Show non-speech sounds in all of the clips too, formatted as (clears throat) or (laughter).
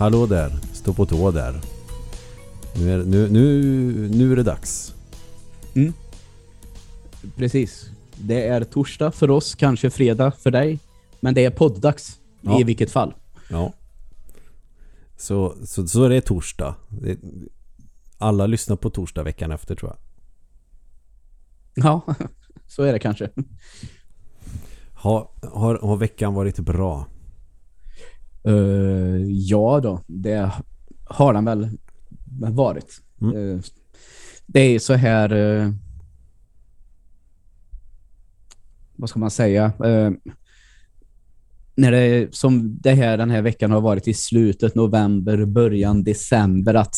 Hallå där, stå på tå där. Nu är, nu, nu, nu är det dags. Precis. Det är torsdag för oss, kanske fredag för dig. Men det är podddags Ja. i vilket fall. Ja. Så, så, så är det torsdag. Alla lyssnar på torsdag veckan efter tror jag. Ja, (laughs) så är det kanske. Har, har, har veckan varit bra? Eh, ja då, det har den väl varit. Mm. Eh, det är så här... eh, vad ska man säga? När det som det här den här veckan har varit i slutet november, början december att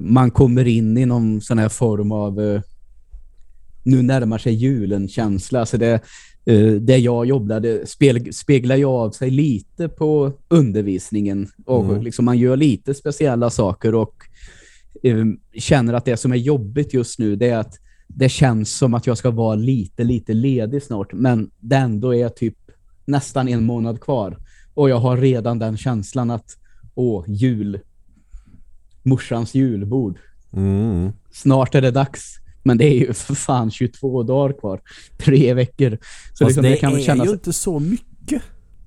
man kommer in i någon sån här form av nu närmar sig julen känsla. Alltså det, eh, det jag jobbade spel, speglar ju av sig lite på undervisningen och Mm. liksom man gör lite speciella saker och eh, känner att det som är jobbigt just nu det är att det känns som att jag ska vara lite, lite ledig snart men det ändå är typ nästan en månad kvar och jag har redan den känslan att åh, jul morsans julbord Mm. snart är det dags. Men det är ju för fan 22 dagar kvar. (laughs) Tre veckor. Så liksom det, det kan är kännas... ju inte så mycket.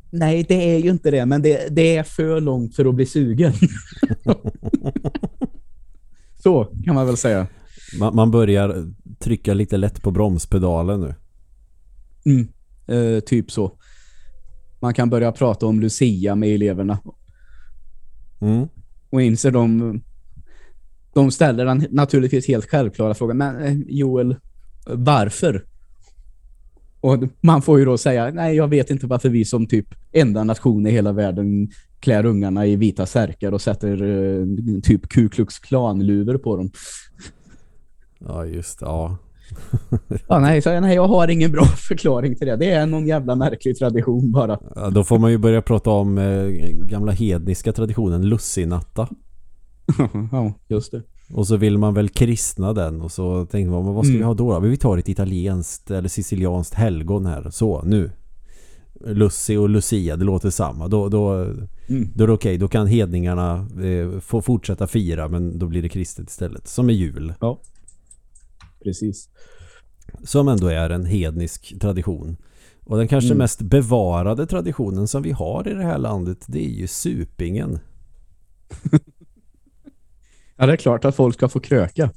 Nej, det är ju inte det. Men det, det är för långt för att bli sugen. (laughs) så kan man väl säga. Man, man börjar trycka lite lätt på bromspedalen nu. Mm. Eh, typ så. Man kan börja prata om Lucia med eleverna. Mm. Och inser de... De ställer den naturligtvis helt självklara frågan. Men eh, Joel, varför? Och man får ju då säga, nej jag vet inte varför vi som typ enda nation i hela världen klär ungarna i vita särkar och sätter eh, typ Ku Klux Klan-luvor på dem. Ja, just. Ja. (laughs) Ja, nej, så, nej, jag har ingen bra (laughs) förklaring till det. Det är någon jävla märklig tradition bara. Ja, Då får man ju börja prata om eh, gamla hedniska traditionen lussinatta. (laughs) ja, just det. Och så vill man väl kristna den och så tänkte man, vad ska Mm. vi ha då? då? Vi tar ett italienskt eller sicilianskt helgon här. Så, nu. Lussi och Lucia, det låter samma. Då, då, Mm. då är det okej. Då kan hedningarna eh, få fortsätta fira men då blir det kristet istället. Som är jul. Ja, precis. Som ändå är en hednisk tradition. Och den kanske Mm. mest bevarade traditionen som vi har i det här landet det är ju supingen. (laughs) Ja, det är klart att folk ska få kröka.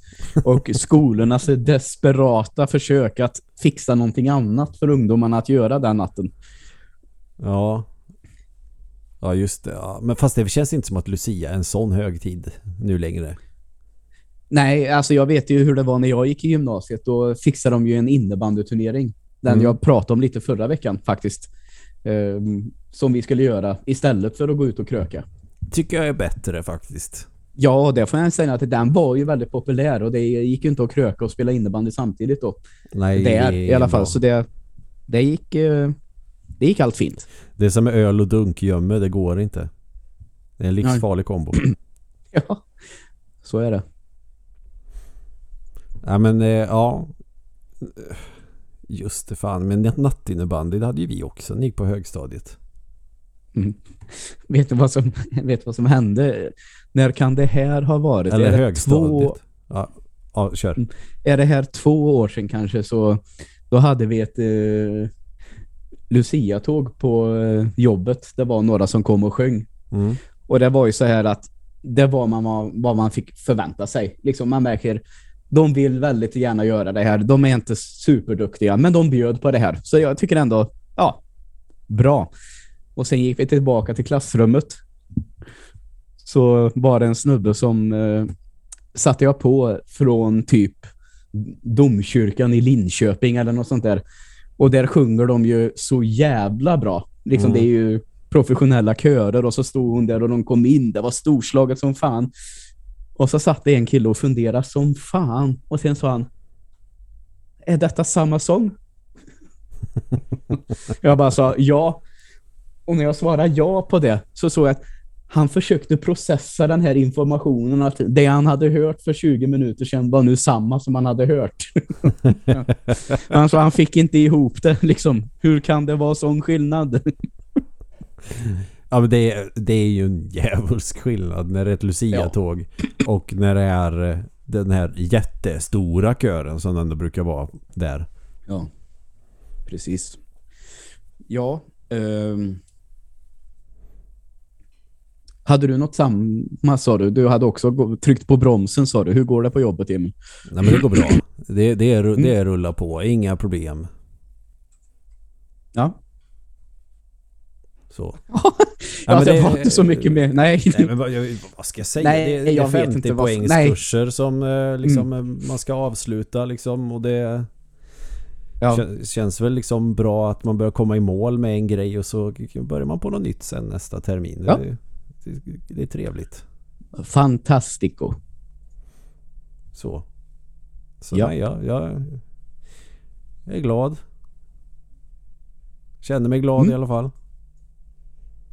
Och (laughs) skolornas desperata försök att fixa någonting annat för ungdomarna att göra den natten. Ja. Ja just det. Ja. Men fast det känns inte som att Lucia är en sån högtid nu längre. Nej, alltså jag vet ju hur det var när jag gick i gymnasiet. Då fixade de ju en innebandyturnering. Den Mm. jag pratade om lite förra veckan faktiskt. Ehm, som vi skulle göra istället för att gå ut och kröka. Tycker jag är bättre faktiskt. Ja, det får jag säga att den var ju väldigt populär och det gick ju inte att kröka och spela innebandy samtidigt då. Nej, Där i är alla fall. Så det, det gick eh, det gick allt fint. Det är som med öl och dunkgömme, det går inte. Det är en livsfarlig kombo. (clears throat) Ja, så är det. Ja men eh, ja. Just det fan. Men nattinnebandy det hade ju vi också. Ni gick på högstadiet. Mm. Vet du vad som, (laughs) vet vad som hände? När kan det här ha varit? Eller högstadiet. två, Ja, ja, kör. Mm. är det här två år sedan kanske så då hade vi ett eh, Lucia-tåg på eh, jobbet. Det var några som kom och sjöng. Mm. Och det var ju så här att det var man, vad man fick förvänta sig. Liksom man märker, de vill väldigt gärna göra det här. De är inte superduktiga, men de bjöd på det här. Så jag tycker ändå, ja, bra. Och sen gick vi tillbaka till klassrummet. Så var det en snubbe som eh, satte jag på från typ domkyrkan i Linköping eller något sånt där. Och där sjunger de ju så jävla bra. Liksom Mm. det är ju professionella körer och så stod hon där och de kom in. Det var storslaget som fan. Och så satt det en kille och funderade som fan. Och sen sa han Är detta samma sång? (laughs) jag bara sa ja. Och när jag svarade ja på det så såg jag att han försökte processa den här informationen att det han hade hört för 20 minuter sedan var nu samma som han hade hört. (laughs) alltså han fick inte ihop det liksom. Hur kan det vara sån skillnad? Ja men det är, det är ju en djävulsk skillnad när det är ett Lucia-tåg och när det är eh, den här jättestora kören som ändå brukar vara där. Ja, precis. Ja, ehm. Hade du något samma sa du? Du hade också tryckt på bromsen sa du. Hur går det på jobbet Jimmy? Nej men det går bra. (clears throat) Det, det, är, det är rulla på, inga problem. Ja. Så. (laughs) Ja, men det det- var inte så mycket mer. Nej. Nej men vad, vad ska jag säga? Nej, det, det är jag vet 50 inte vad- poängs nej. kurser som eh, liksom, eh, man ska avsluta liksom och det Ja. kän- känns väl liksom bra att man börjar komma i mål med en grej och så börjar man på något nytt sen nästa termin. Ja. Det, är trevligt. Fantastico. Så. Så Ja. nej, jag, jag, jag är glad. Känner mig glad Mm. i alla fall.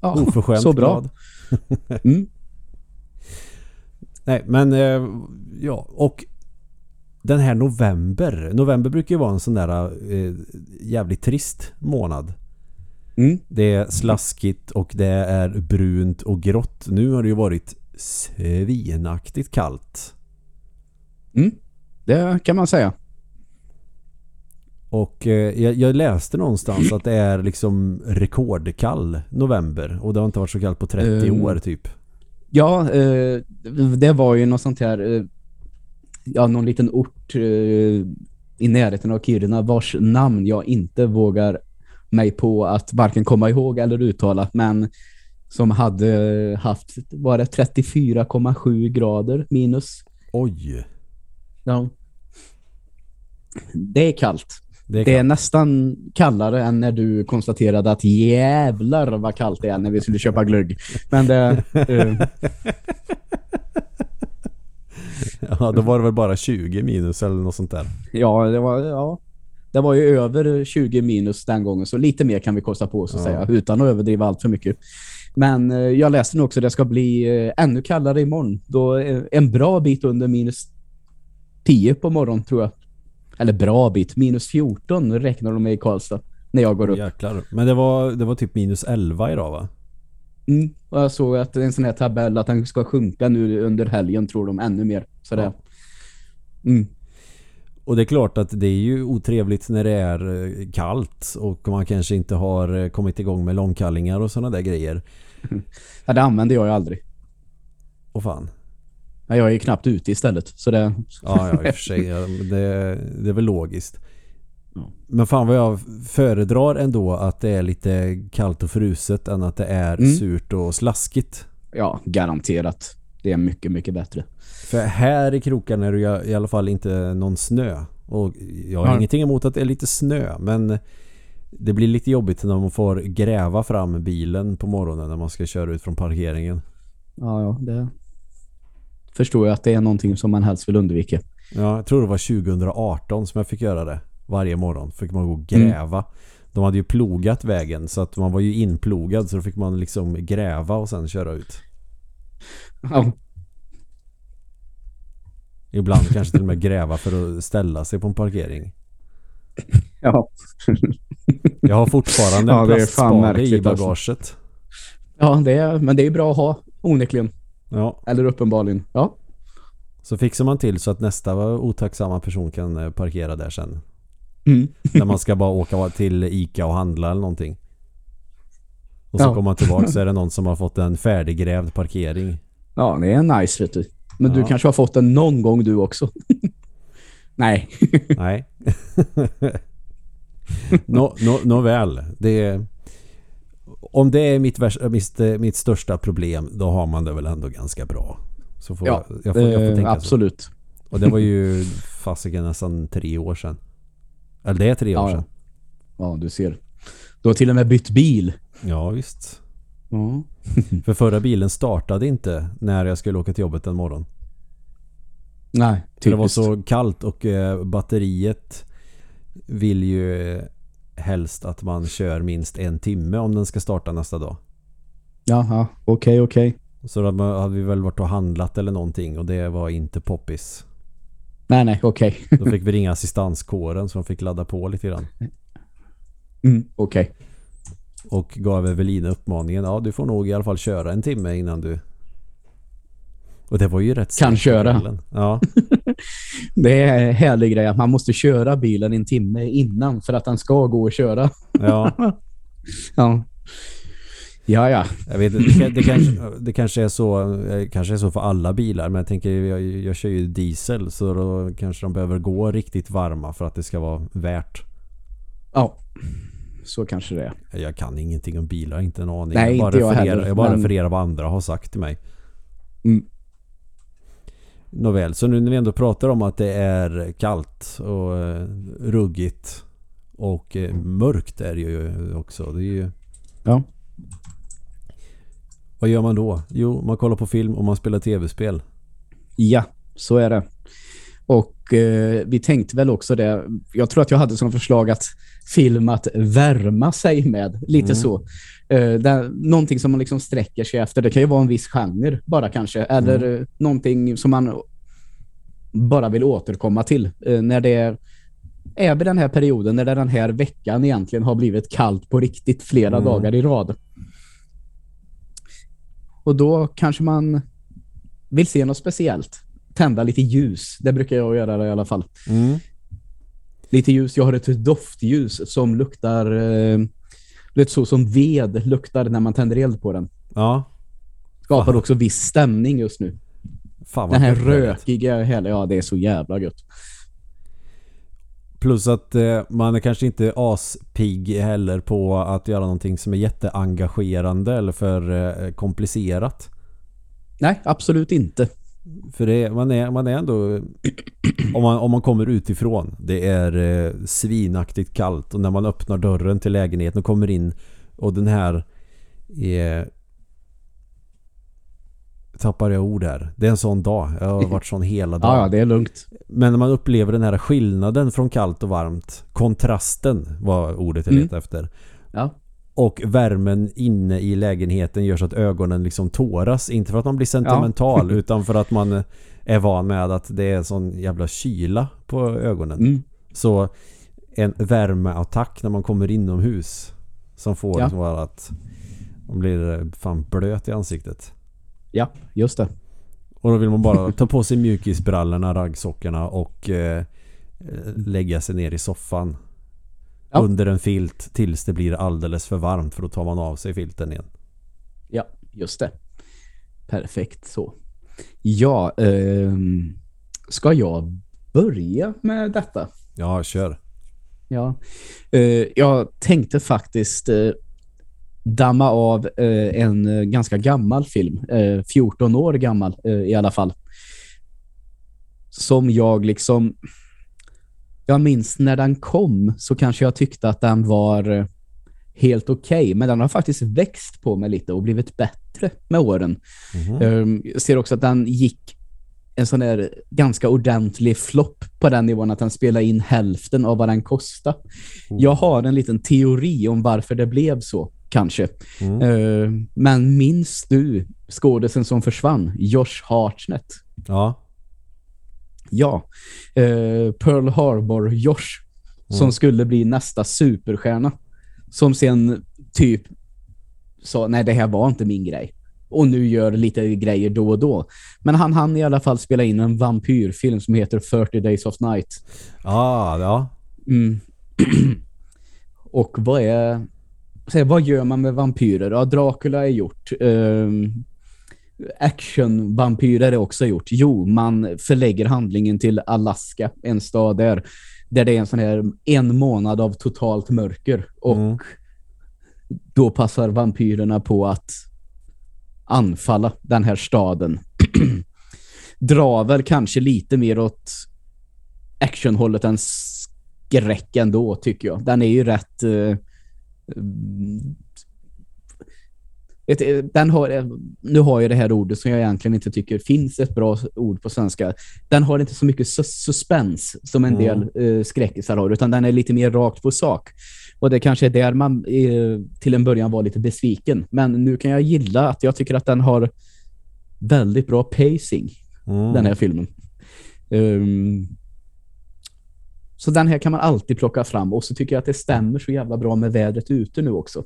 Ja, Oförskämt så bra. glad. (laughs) Mm. Nej, men eh, ja, och den här november. November brukar ju vara en sån där eh, jävligt trist månad. Mm. Det är slaskigt och det är brunt och grått. Nu har det ju varit svinaktigt kallt. Mm. Det kan man säga. Och eh, jag, jag läste någonstans (clears throat) att det är liksom rekordkall november. Och det har inte varit så kallt på 30 Mm. år typ. Ja, eh, det var ju något sånt här eh, ja, någon liten ort eh, i närheten av Kiruna vars namn jag inte vågar mig på att varken komma ihåg eller uttala, men som hade haft, var det 34,7 grader minus. Oj, Ja. Det är kallt. det är Det är nästan kallare än när du konstaterade att jävlar vad kallt det är när vi skulle köpa glögg. Men det... eh, (laughs) Ja, då var det väl bara 20 minus eller något sånt där. Ja, det var, ja. Det var ju över 20 minus den gången, så lite mer kan vi kosta på oss att Ja. säga, utan att överdriva allt för mycket. Men eh, jag läste nu också att det ska bli eh, ännu kallare imorgon. Då eh, en bra bit under minus 10 på morgon tror jag. Eller bra bit, minus 14 räknar de med i Karlstad när jag går upp. Jäklar. Men det var, det var typ minus 11 idag va? Mm. Och jag såg att det en sån här tabell att den ska sjunka nu under helgen tror de ännu mer. Så det, Ja. mm. Och det är klart att det är ju otrevligt när det är eh, kallt och man kanske inte har eh, kommit igång med långkallingar och sådana där grejer. (laughs) ja, det använder jag ju aldrig. Och fan. Ja, Jag är ju knappt ute istället. Så det, Ja, ja i och för sig. Det, det är väl logiskt. Men fan vad jag föredrar ändå att det är lite kallt och fruset än att det är Mm. surt och slaskigt. ja, garanterat. Det är mycket, mycket bättre. För här i krokarna är det ju i alla fall inte någon snö. Och jag har Ja. ingenting emot att det är lite snö, men det blir lite jobbigt när man får gräva fram bilen på morgonen när man ska köra ut från parkeringen. Ja, ja, det förstår jag att det är någonting som man helst vill undvika. Ja, jag tror det var 2018 som jag fick göra det. Varje morgon fick man gå och gräva. De hade ju plogat vägen så att man var ju inplogad så då fick man liksom gräva och sen köra ut. Ja, Ibland kanske till och med gräva för att ställa sig på en parkering. (laughs) ja. Jag har fortfarande en (laughs) Ja, plastspade i alltså. bagaget. ja det är, men det är bra att ha, onekligen. Ja, Eller uppenbarligen. Ja, så fixar man till så att nästa otacksamma person kan eh, parkera där sen. mm. När man ska bara åka till Ica och handla eller någonting. Och så Ja. kommer man tillbaka så är det någon som har fått en färdiggrävd parkering. ja det är nice vet du. Men du Ja. kanske har fått den någon gång du också. (laughs) Nej. Nej. (laughs) Nå, nå, nåväl. Det om det är mitt, värsta, mitt, mitt största problem då har man det väl ändå ganska bra. Så får Ja, jag, jag, får, jag får eh, tänka så. absolut. Och det var ju (laughs) fasiken nästan tre år sedan. Eller det är tre år Ja, sedan. ja. ja, du ser. Du har till och med bytt bil. Ja, visst. Ja. (laughs) För förra bilen startade inte när jag skulle åka till jobbet en morgon. Nej, För det var typiskt. så kallt och eh, batteriet vill ju helst att man kör minst en timme om den ska starta nästa dag. Jaha, okej, okej. Så då hade vi väl varit och handlat eller någonting och det var inte poppis. Nej, nej, okej. Då fick vi ringa assistanskåren så de fick ladda på lite grann. Mm, okej. Och gav Evelina uppmaningen, ja du får nog i alla fall köra en timme innan du... Och det var ju rätt Kan köra. Ja, (laughs) Det är en härlig grej att man måste köra bilen en timme innan för att den ska gå att köra. ja. (laughs) Ja. Ja, ja. Jag vet det, det, kanske, det kanske är så eh, kanske är så för alla bilar men jag tänker jag, jag kör ju diesel så då kanske de behöver gå riktigt varma för att det ska vara värt. Ja. Så kanske det är. Jag kan ingenting om bilar, inte en aning. Nej, jag bara inte jag refererar, heller, jag bara men- refererar vad andra har sagt till mig. Mm. Nåväl, så nu när vi ändå pratar om att det är kallt och eh, ruggigt och eh, mörkt är det ju också. Det är ju, Ja. vad gör man då? Jo, man kollar på film och man spelar tv-spel. Ja, så är det. Och eh, vi tänkte väl också det. Jag tror att jag hade som förslag att film att värma sig med. Lite Mm. så. Eh, där, någonting som man liksom sträcker sig efter. Det kan ju vara en viss genre bara kanske. Eller eh, någonting som man bara vill återkomma till. Eh, när det är, är vid den här perioden, när det den här veckan egentligen har blivit kallt på riktigt flera Mm. dagar i rad. Och då kanske man vill se något speciellt. Tända lite ljus. Det brukar jag göra i alla fall. Mm. Lite ljus. Jag har ett doftljus som luktar eh, lite så som ved luktar när man tänder eld på den. Ja, Skapar också viss stämning just nu. fan vad Den här rökiga hela, ja det är så jävla gött. Plus att eh, man är kanske inte aspigg heller på att göra någonting som är jätteengagerande eller för eh, komplicerat. Nej, absolut inte. För det, man, är, man är ändå om man, om man kommer utifrån det är eh, svinaktigt kallt och när man öppnar dörren till lägenheten och kommer in och den här eh, tappar jag ord här. Det är en sån dag. Jag har varit sån hela (laughs) dagen. Ja, det är lugnt. Men när man upplever den här skillnaden från kallt och varmt kontrasten var ordet jag Mm. letade efter Ja. Och värmen inne i lägenheten gör så att ögonen liksom tåras. Inte för att man blir sentimental (laughs) utan för att man är van med att det är sån jävla kyla på ögonen. Mm. Så en värmeattack när man kommer inomhus som får Ja. liksom att man blir eh, fan blöt i ansiktet. Ja, just det. Och då vill man bara ta på sig mjukisbrallorna, raggsockorna och eh, lägga sig ner i soffan. Ja. Under en filt tills det blir alldeles för varmt för då tar man av sig filten igen. Ja, just det. Perfekt så. Ja, ehm, ska jag börja med detta? Ja, kör. Ja, eh, jag tänkte faktiskt eh, damma av eh, en eh, ganska gammal film, eh, 14 år gammal eh, i alla fall. Som jag liksom, jag minns när den kom så kanske jag tyckte att den var eh, helt okej, men den har faktiskt växt på mig lite och blivit bättre med åren. Um, jag ser också att den gick en sån där ganska ordentlig flopp på den nivån att den spelade in hälften av vad den kostade. Jag har en liten teori om varför det blev så, kanske. Mm. Uh, men minns du skådisen som försvann? Josh Hartnett. Ja. Ja. Uh, Pearl Harbor Josh. Som Mm. skulle bli nästa superstjärna. Som sen typ sa, nej det här var inte min grej. Och nu gör lite grejer då och då. Men han hann i alla fall spela in en vampyrfilm som heter 30 Days of Night. Ah, ja. Mm. (clears throat) och vad är... Så, vad gör man med vampyrer? Ja, Dracula är gjort. Um, Action-vampyrer också gjort. Jo, man förlägger handlingen till Alaska, en stad där. Där det är en sån här en månad av totalt mörker. Och Mm. då passar vampyrerna på att anfalla den här staden. (clears throat) Drar väl kanske lite mer åt actionhållet än skräck ändå, tycker jag. Den är ju rätt... eh, vet, du, den har, eh, nu har jag det här ordet som jag egentligen inte tycker finns ett bra ord på svenska. Den har inte så mycket sus- suspens som en Mm. del eh, skräckisar har, utan den är lite mer rakt på sak. Och det kanske är där man eh, till en början var lite besviken. Men nu kan jag gilla att jag tycker att den har väldigt bra pacing, Mm. den här filmen. Ehm, Så den här kan man alltid plocka fram och så tycker jag att det stämmer så jävla bra med vädret ute nu också.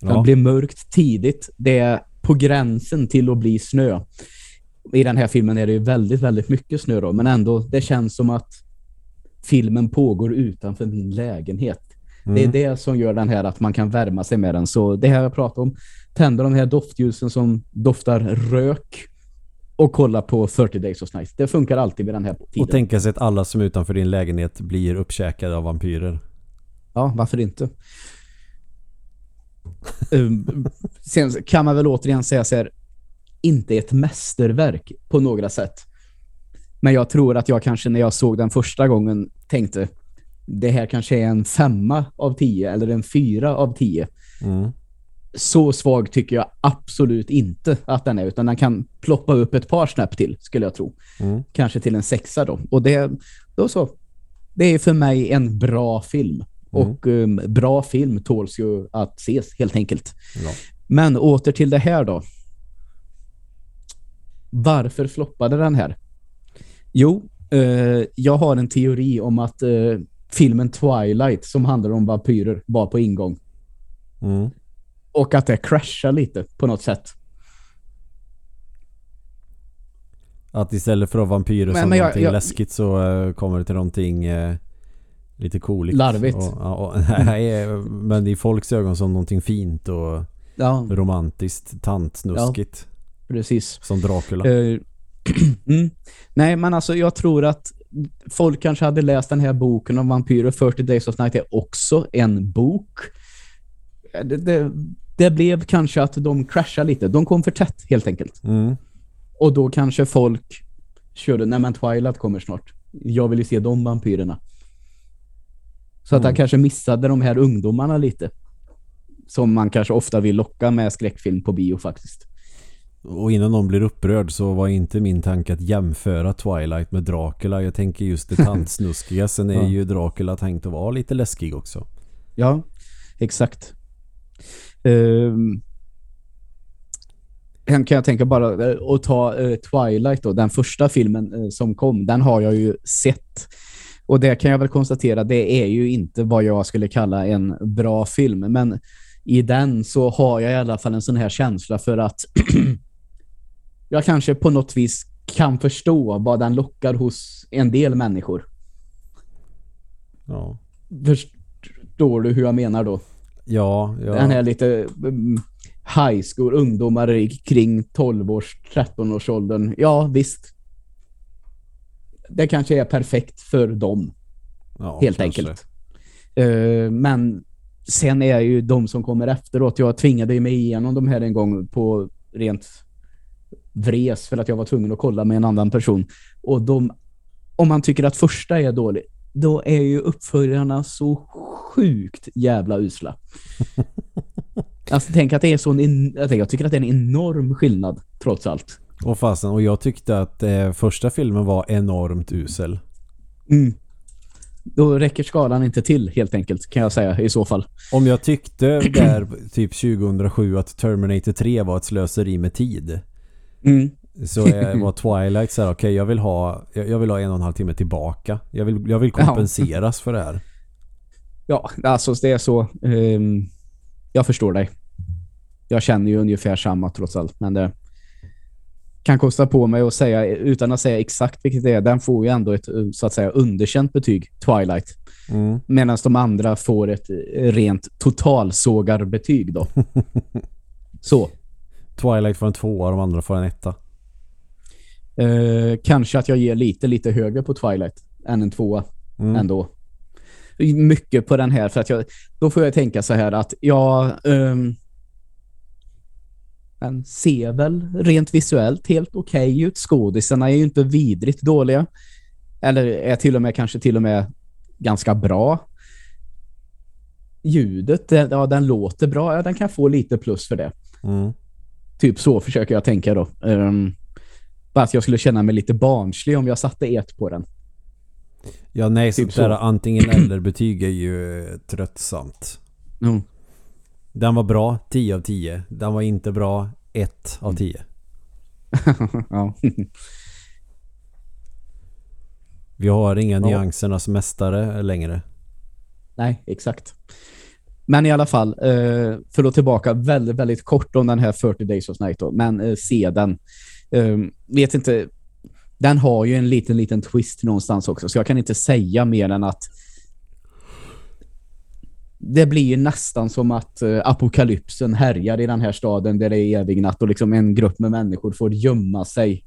Ja. Det blir mörkt tidigt. Det är på gränsen till att bli snö. I den här filmen är det ju väldigt, väldigt mycket snö då, men ändå det känns som att filmen pågår utanför min lägenhet. Det är Mm. det som gör den här att man kan värma sig med den. Så det här jag pratar om, tända de här doftljusen som doftar rök och kolla på 30 Days of Night. Det funkar alltid vid den här tiden. Och tänka sig att alla som är utanför din lägenhet blir uppkäkade av vampyrer. Ja, varför inte? Um, sen kan man väl återigen säga så här, inte ett mästerverk på några sätt. Men jag tror att jag kanske när jag såg den första gången tänkte det här kanske är en femma av tio eller en fyra av tio. Mm. Så svag tycker jag absolut inte att den är, utan den kan ploppa upp ett par snäpp till, skulle jag tro. Mm. Kanske till en sexa då. Och det, då så. Det är för mig en bra film. Och um, bra film tåls ju att ses, helt enkelt. Ja. Men åter till det här då. Varför floppade den här? Jo, eh, jag har en teori om att eh, filmen Twilight som handlar om vampyrer var på ingång. Mm. Och att det crashar lite på något sätt. Att istället för att vampyrer Men- som men jag- någonting jag- läskigt så eh, kommer det till någonting eh, lite cooligt. Larvigt. Och, ja, och, (laughs) nej, men i folks ögon som någonting fint och Ja, romantiskt, tantsnuskigt. precis. Som Dracula. Eh, (clears throat) mm. Nej, men alltså jag tror att folk kanske hade läst den här boken om vampyrer. 40 Days of Night är också en bok. Eh, Det, det, det blev kanske att de kraschade lite. De kom för tätt helt enkelt. Mm. Och då kanske folk körde, nej men Twilight kommer snart. Jag vill ju se de vampyrerna. Så att Mm. han kanske missade de här ungdomarna lite. Som man kanske ofta vill locka med skräckfilm på bio faktiskt. Och innan någon blir upprörd så var inte min tanke att jämföra Twilight med Dracula. Jag tänker just det (laughs) tantsnuskiga. Sen är Ja. ju Dracula tänkt att vara lite läskig också. Ja, exakt. Um, kan jag tänka bara eh, att ta eh, Twilight då, den första filmen eh, som kom, den har jag ju sett. Och det kan jag väl konstatera, det är ju inte vad jag skulle kalla en bra film, men i den så har jag i alla fall en sån här känsla för att (clears throat) jag kanske på något vis kan förstå vad den lockar hos en del människor. Ja, Förstår du hur jag menar då? ja, ja. Den är lite mm, high school, ungdomar kring 12-års, 13-årsåldern. Ja, visst. Det kanske är perfekt för dem, ja helt kanske. enkelt. Eh, men sen är ju de som kommer efteråt, jag tvingade mig igenom de här en gång på rent vres för att jag var tvungen att kolla med en annan person. Och de, om man tycker att första är dålig, då är ju uppföljarna så sjukt jävla usla. (laughs) Alltså tänk att det är så en, jag tycker att det är en enorm skillnad trots allt. Och fasen, och jag tyckte att eh, första filmen var enormt usel. Mm. Då räcker skalan inte till helt enkelt kan jag säga i så fall. Om jag tyckte där typ 2007 att Terminator 3 var ett slöseri med tid Mm. så är, var Twilight så här, okej jag vill ha jag, vill ha en och en halv timme tillbaka. Jag vill, jag vill kompenseras för det här. Ja, alltså det är så. ehm, jag förstår dig. Jag känner ju ungefär samma trots allt, men det kan kosta på mig att säga, utan att säga exakt vilket det är, den får ju ändå ett så att säga underkänt betyg, Twilight. Mm. Medan de andra får ett rent totalsågarbetyg då. (laughs) Så. Twilight får en tvåa, de andra får en etta. Eh, kanske att jag ger lite, lite högre på Twilight än en tvåa Mm. ändå. Mycket på den här för att jag, då får jag tänka så här att jag um, den ser väl rent visuellt helt okej ut. Skådisarna är ju inte vidrigt dåliga. Eller är till och med kanske till och med ganska bra. Ljudet, det- ja den låter bra. Ja, den kan få lite plus för det. Mm. Typ så försöker jag tänka då. Um, bara att jag skulle känna mig lite barnslig om jag satte ett på den. Ja nej, Typ sånt så. där antingen eller betyg är ju tröttsamt. Mm. Den var bra, 10 av 10. Den var inte bra, 1 av 10. (laughs) ja. Vi har inga Ja. nyansernas mästare längre. Nej, exakt. Men i alla fall, eh, för att tillbaka väldigt, väldigt kort om den här 40 Days of Night då, men eh, se den. Eh, vet inte, den har ju en liten, liten twist någonstans också, så jag kan inte säga mer än att det blir ju nästan som att eh, apokalypsen härjar i den här staden där det är evig natt och liksom en grupp med människor får gömma sig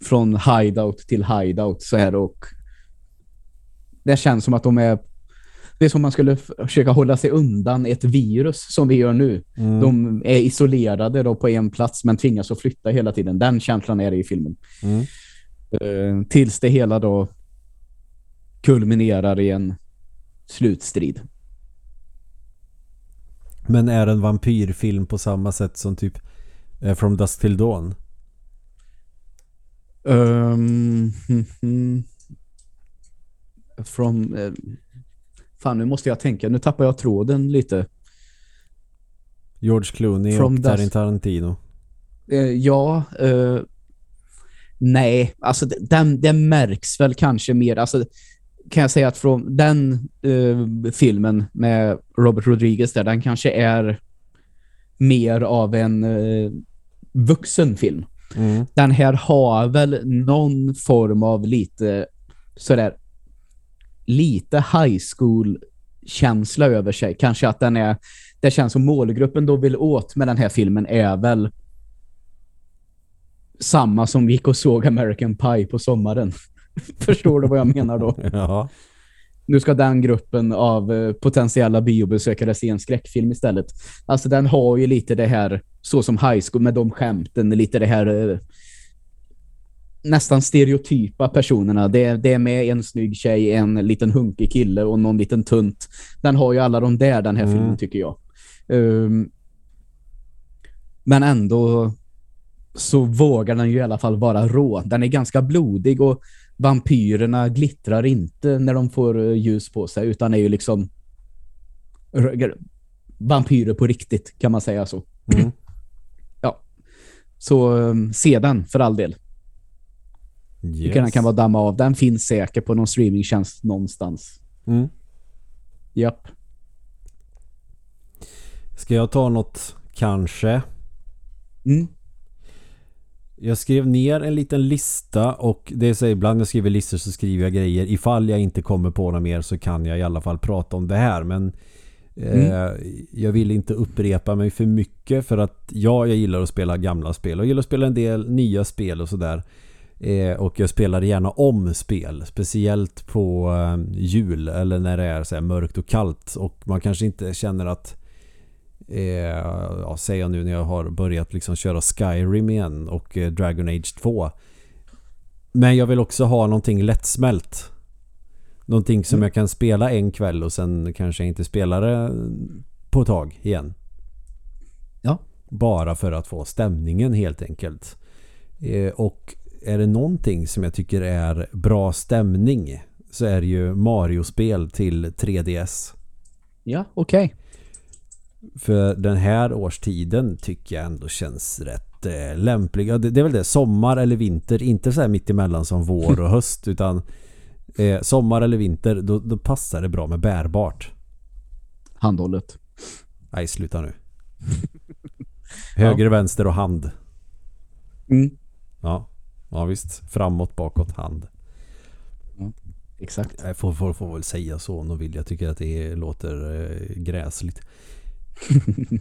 från hideout till hideout så här och det känns som att de är det är som man skulle försöka hålla sig undan ett virus som vi gör nu. Mm. De är isolerade då på en plats men tvingas att flytta hela tiden. Den känslan är det i filmen. Mm. Eh, tills det hela då kulminerar i en slutstrid. Men är det en vampyrfilm på samma sätt som typ eh, From Dusk Till Dawn? Um, (laughs) from... eh, fan, nu måste jag tänka. Nu tappar jag tråden lite. George Clooney From och Tarantino Dusk- Tarantino. Eh, ja, eh, nej, alltså det- den, den märks väl kanske mer, alltså kan jag säga att från den eh, filmen med Robert Rodriguez där, den kanske är mer av en eh, vuxen film. Mm. Den här har väl någon form av lite sådär lite high school känsla över sig. Kanske att den är det känns som målgruppen då vill åt med den här filmen är väl samma som gick och såg American Pie på sommaren. (laughs) Förstår du vad jag menar då? (laughs) Ja. Nu ska den gruppen av eh, potentiella biobesökare se en skräckfilm istället. Alltså den har ju lite det här, så som high school med de skämten, lite det här eh, nästan stereotypa personerna. Det, det är med en snygg tjej, en liten hunkig kille och någon liten tunt. Den har ju alla de där, den här Mm. filmen tycker jag. Ehm, men ändå så vågar den ju i alla fall vara rå. Den är ganska blodig och vampyrerna glittrar inte när de får eh, ljus på sig utan är ju liksom vampyrer på riktigt kan man säga så. Mm. (clears throat) Så um, se den för all del. Yes. Den kan vara damma av. Den finns säkert på någon streamingtjänst någonstans. Mm. Japp. Ska jag ta något kanske? Mm. Jag skrev ner en liten lista och det är så ibland jag skriver listor så skriver jag grejer. Ifall jag inte kommer på något mer så kan jag i alla fall prata om det här. Men eh, jag vill inte upprepa mig för mycket för att ja, jag gillar att spela gamla spel och jag gillar att spela en del nya spel och sådär. Eh, och jag spelar gärna om spel. Speciellt på eh, jul eller när det är så här mörkt och kallt och man kanske inte känner att eh, ja, säger jag nu när jag har börjat liksom köra Skyrim igen och eh, Dragon Age 2. Men jag vill också ha någonting lättsmält. Någonting som Mm. jag kan spela en kväll och sen kanske jag inte spelar det på ett tag igen. Ja. Bara för att få stämningen helt enkelt. Eh, och är det någonting som jag tycker är bra stämning så är det ju Mario-spel till 3DS. Ja, okej. För den här årstiden tycker jag ändå känns rätt eh, lämplig. Ja, det, det är väl det. Sommar eller vinter. Inte så här mitt emellan som vår och höst. utan eh, sommar eller vinter. Då, då passar det bra med bärbart. Handhållet. Nej, sluta nu. Höger, vänster och hand. Mm. Ja, ja visst. Framåt, bakåt, hand. Exakt. Jag får, får, får väl säga så om de vill. Jag tycker att det låter eh, gräsligt. (laughs)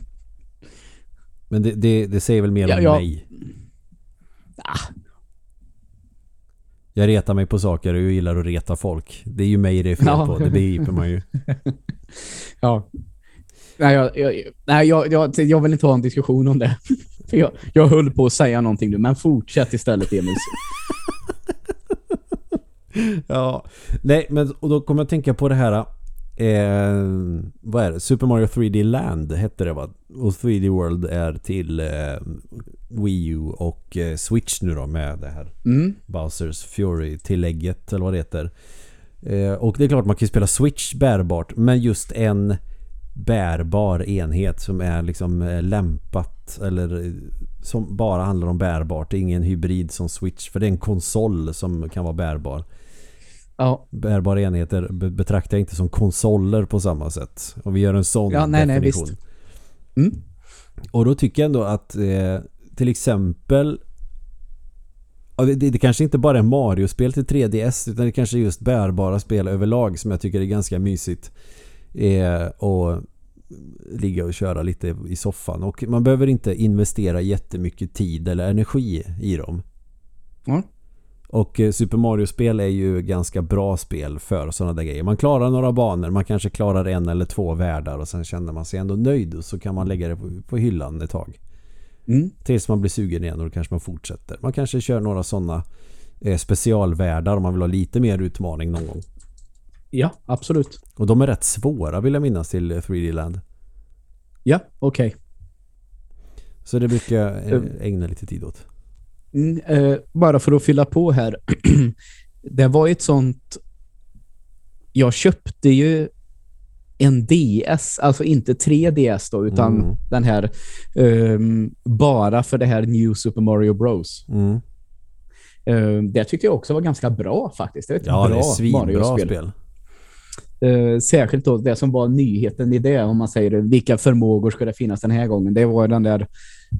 Men det, det, det säger väl mer Ja, om ja. mig. Jag retar mig på saker och jag gillar att reta folk. Det är ju mig det är fel Ja. på. Det begriper man ju. (laughs) Ja. Nej, jag, jag, nej jag, jag, jag vill inte ha en diskussion om det. (laughs) För jag, jag höll på att säga någonting nu, men fortsätt istället Emil. Ja. Nej, men och då kommer jag tänka på det här. Eh, vad är det? Super Mario 3D Land hette det va? Och 3D World är till eh, Wii U och eh, Switch nu då med det här Mm. Bowsers Fury-tillägget eller vad det heter. Eh, och det är klart man kan ju spela Switch bärbart men just en bärbar enhet som är liksom eh, lämpat eller eh, som bara handlar om bärbart. Det är ingen hybrid som Switch för det är en konsol som kan vara bärbar. Ja, Bärbara enheter be- betraktar jag inte som konsoler på samma sätt. Och vi gör en sån Ja, nej, nej, definition. visst. Mm. Och då tycker jag ändå att eh, till exempel det, det kanske inte bara är Mario-spel till 3DS utan det kanske är just bärbara spel överlag som jag tycker är ganska mysigt. Eh, och ligga och köra lite i soffan. Och man behöver inte investera jättemycket tid eller energi i dem. Ja. Och eh, Super Mario-spel är ju ganska bra spel för sådana där grejer. Man klarar några banor, man kanske klarar en eller två världar och sen känner man sig ändå nöjd och så kan man lägga det på, hyllan ett tag. Mm. Tills man blir sugen igen och då kanske man fortsätter. Man kanske kör några sådana eh, specialvärldar om man vill ha lite mer utmaning någon gång. ja absolut. Och de är rätt svåra vill jag minnas till eh, 3D Land. Ja, okej. Så det brukar jag eh, ägna lite tid åt. Mm, eh, bara för att fylla på här. (clears throat) det var ett sånt... Jag köpte ju en DS, alltså inte 3DS då, utan Mm. den här ehm, bara för det här New Super Mario Bros. Mm. Uh, det tyckte jag också var ganska bra faktiskt. Det är ett Ja, bra Mario-spel. spel. Eh, särskilt då det som var nyheten i det, om man säger vilka förmågor ska det finnas den här gången? Det var den där,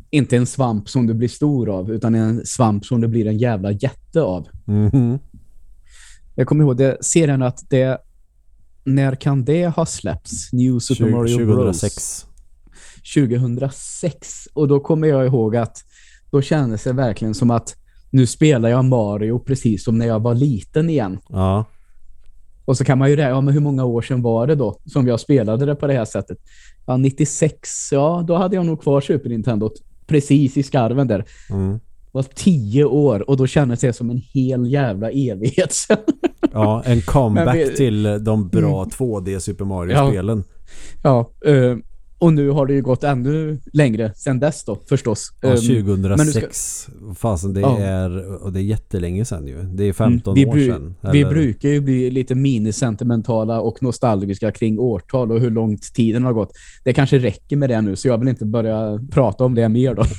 inte en svamp som du blir stor av, utan en svamp som du blir en jävla jätte av. Mhm. Jag kommer ihåg det, serien att det, när kan det ha släppts? New Super Tjugo- Mario Bros. 2006. 2006. Och då kommer jag ihåg att då kändes det verkligen som att nu spelar jag Mario precis som när jag var liten igen. Ja. Och så kan man ju räkna, ja men hur många år sedan var det då som jag spelade det på det här sättet? Ja, 96, ja då hade jag nog kvar Super Nintendo precis i skarven där. Mm. Var tio år och då kändes det som en hel jävla evighet sedan. (laughs) Ja, en comeback vi- till de bra Mm. 2D Super Mario-spelen. ja, eh, och nu har det ju gått ännu längre sedan dess då, förstås. Ja, Ehm, 2006. Fasen, det Ja. är och det är jättelänge sedan ju. Det är 15 vi, år sedan. vi eller- brukar ju bli lite minisentimentala och nostalgiska kring årtal och hur långt tiden har gått. Det kanske räcker med det nu, så jag vill inte börja prata om det mer då. (laughs)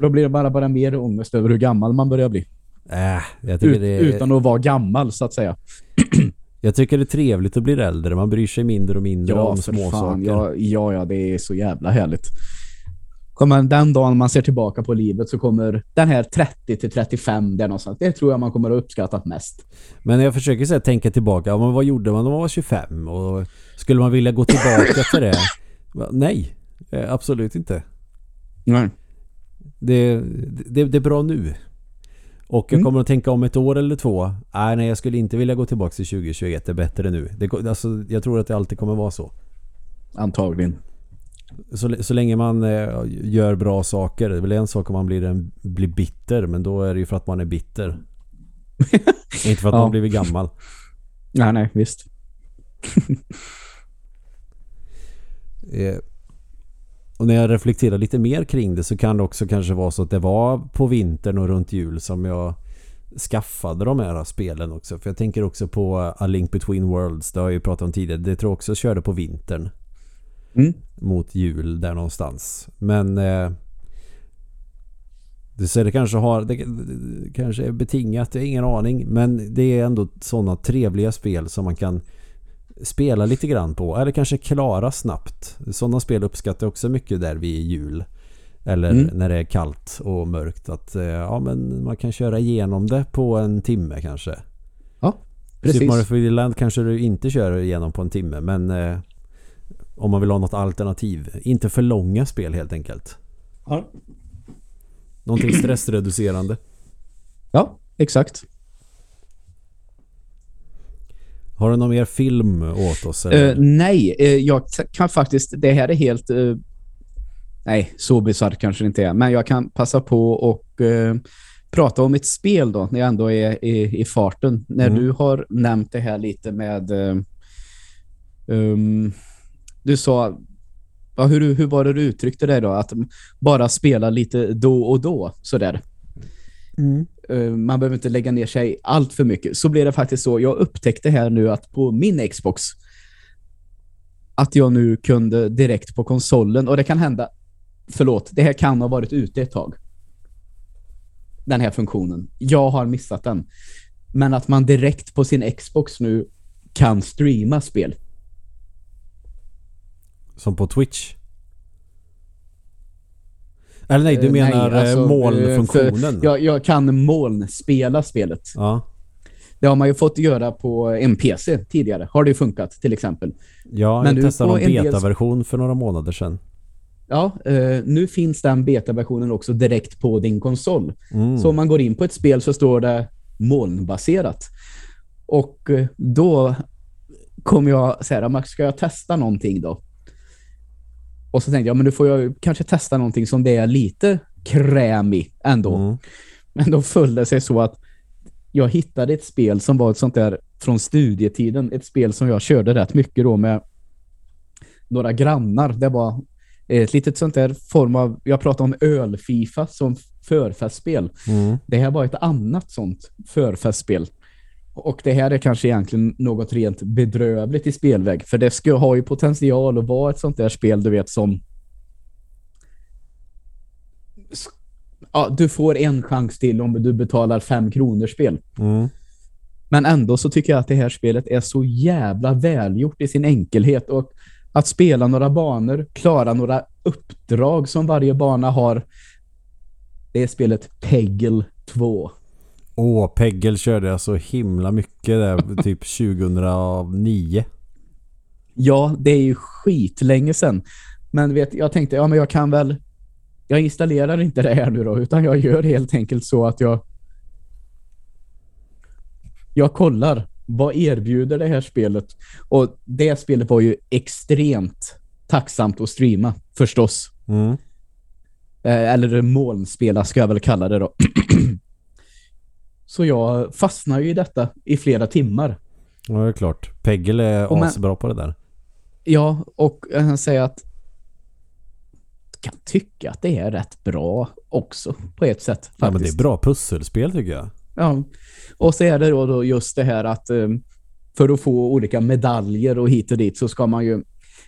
då blir det bara, bara mer ångest över hur gammal man börjar bli. Äh, Ut, är, Utan att vara gammal, så att säga. (clears throat) jag tycker det är trevligt att bli äldre. Man bryr sig mindre och mindre om små saker. Ja, ja, ja, det är så jävla härligt. Kommer den dagen man ser tillbaka på livet så kommer den här 30 till 35 där någonstans. Det tror jag man kommer att uppskatta mest. Men jag försöker så här, tänka tillbaka. Ja, men vad gjorde man när man var 25? Och skulle man vilja gå tillbaka till det? Nej, eh, absolut inte. Nej. Det, det, det är bra nu. Och jag Mm. kommer att tänka om ett år eller två. Nej, nej, jag skulle inte vilja gå tillbaka till 2021. Det är bättre nu. Det, alltså, jag tror att det alltid kommer vara så. Antagligen. Så, så länge man eh, gör bra saker. Det är väl en sak om man blir, en, blir bitter. Men då är det ju för att man är bitter. (laughs) inte för att Ja. man blivit gammal. Nej, nej, visst. (laughs) Eh, och när jag reflekterar lite mer kring det så kan det också kanske vara så att det var på vintern och runt jul som jag skaffade de här spelen också. För jag tänker också på A Link Between Worlds. Det har jag ju pratat om tidigare. Det tror jag också körde på vintern. Mm. Mot jul där någonstans. Men eh, det, så det kanske har det, det kanske är betingat, jag har ingen aning. Men det är ändå sådana trevliga spel som man kan spela lite grann på. Eller kanske klara snabbt. Sådana spel uppskattar jag också mycket där vid jul. Eller Mm. när det är kallt och mörkt. Att eh, ja, men man kan köra igenom det på en timme kanske. Precis. Super Mario 3D Land kanske du inte kör igenom på en timme. Men eh, om man vill ha något alternativ. Inte för långa spel helt enkelt. Ja. Någonting stressreducerande. ja, exakt. Har du någon mer film åt oss? Eller? nej, eh, jag kan faktiskt... Det här är helt... eh, nej, så bisarrt kanske det inte är. Men jag kan passa på och prata om ett spel då, när jag ändå är i, i farten. När Mm. du har nämnt det här lite med... um, du sa... Ja, hur, hur var det du uttryckte det då? Att bara spela lite då och då, sådär. Mm. Eh, man behöver inte lägga ner sig allt för mycket. Så blir det faktiskt så. Jag upptäckte här nu att på min Xbox att jag nu kunde direkt på konsolen och det kan hända förlåt, det här kan ha varit ute ett tag. Den här funktionen. Jag har missat den. Men att man direkt på sin Xbox nu kan streama spel. Som på Twitch? Eller nej, du Eh, menar nej, alltså, eh, molnfunktionen? Jag, jag kan molnspela spelet. Ja. Det har man ju fått göra på en PC tidigare. Har det funkat till exempel. Ja, Men jag testade en betaversion för några månader sedan. Ja, eh, nu finns den betaversionen också direkt på din konsol. Mm. Så om man går in på ett spel så står det molnbaserat. Och eh, då kommer jag säga, Max, ska jag testa någonting då? Och så tänkte jag, men nu får jag kanske testa någonting som det är lite krämig ändå. Mm. Men då föll det sig så att jag hittade ett spel som var ett sånt där från studietiden. Ett spel som jag körde rätt mycket då med några grannar. Det var ett litet sånt där form av, jag pratar om ölfifa som förfestspel. Mm. Det här var ett annat sånt förfestspel. Och det här är kanske egentligen något rent bedrövligt i spelväg. För det ska ha ju potential att vara ett sånt där spel, du vet, som... Ja, du får en chans till om du betalar fem kronor spel. Mm. Men ändå så tycker jag att det här spelet är så jävla välgjort i sin enkelhet. Och att spela några banor, klara några uppdrag som varje bana har. Det är spelet Peggle 2. Åh, Peggle körde jag så himla mycket där, (laughs) typ 2009. Ja, det är ju skitlänge sedan. Men vet, jag tänkte, ja men jag kan väl... Jag installerar inte det här nu då, utan jag gör helt enkelt så att jag... Jag kollar, vad erbjuder det här spelet? Och det spelet var ju extremt tacksamt att streama, förstås. Mm. Eh, eller molnspela ska jag väl kalla det då. (clears throat) så jag fastnar ju i detta i flera timmar. Ja, det är klart. Peggle är men- asbra på det där. Ja, och kan säga att jag kan tycka att det är rätt bra också på ett sätt. Faktiskt. Ja, men det är bra pusselspel tycker jag. Ja. Och så är det då, då just det här att eh, för att få olika medaljer och hit och dit så ska man ju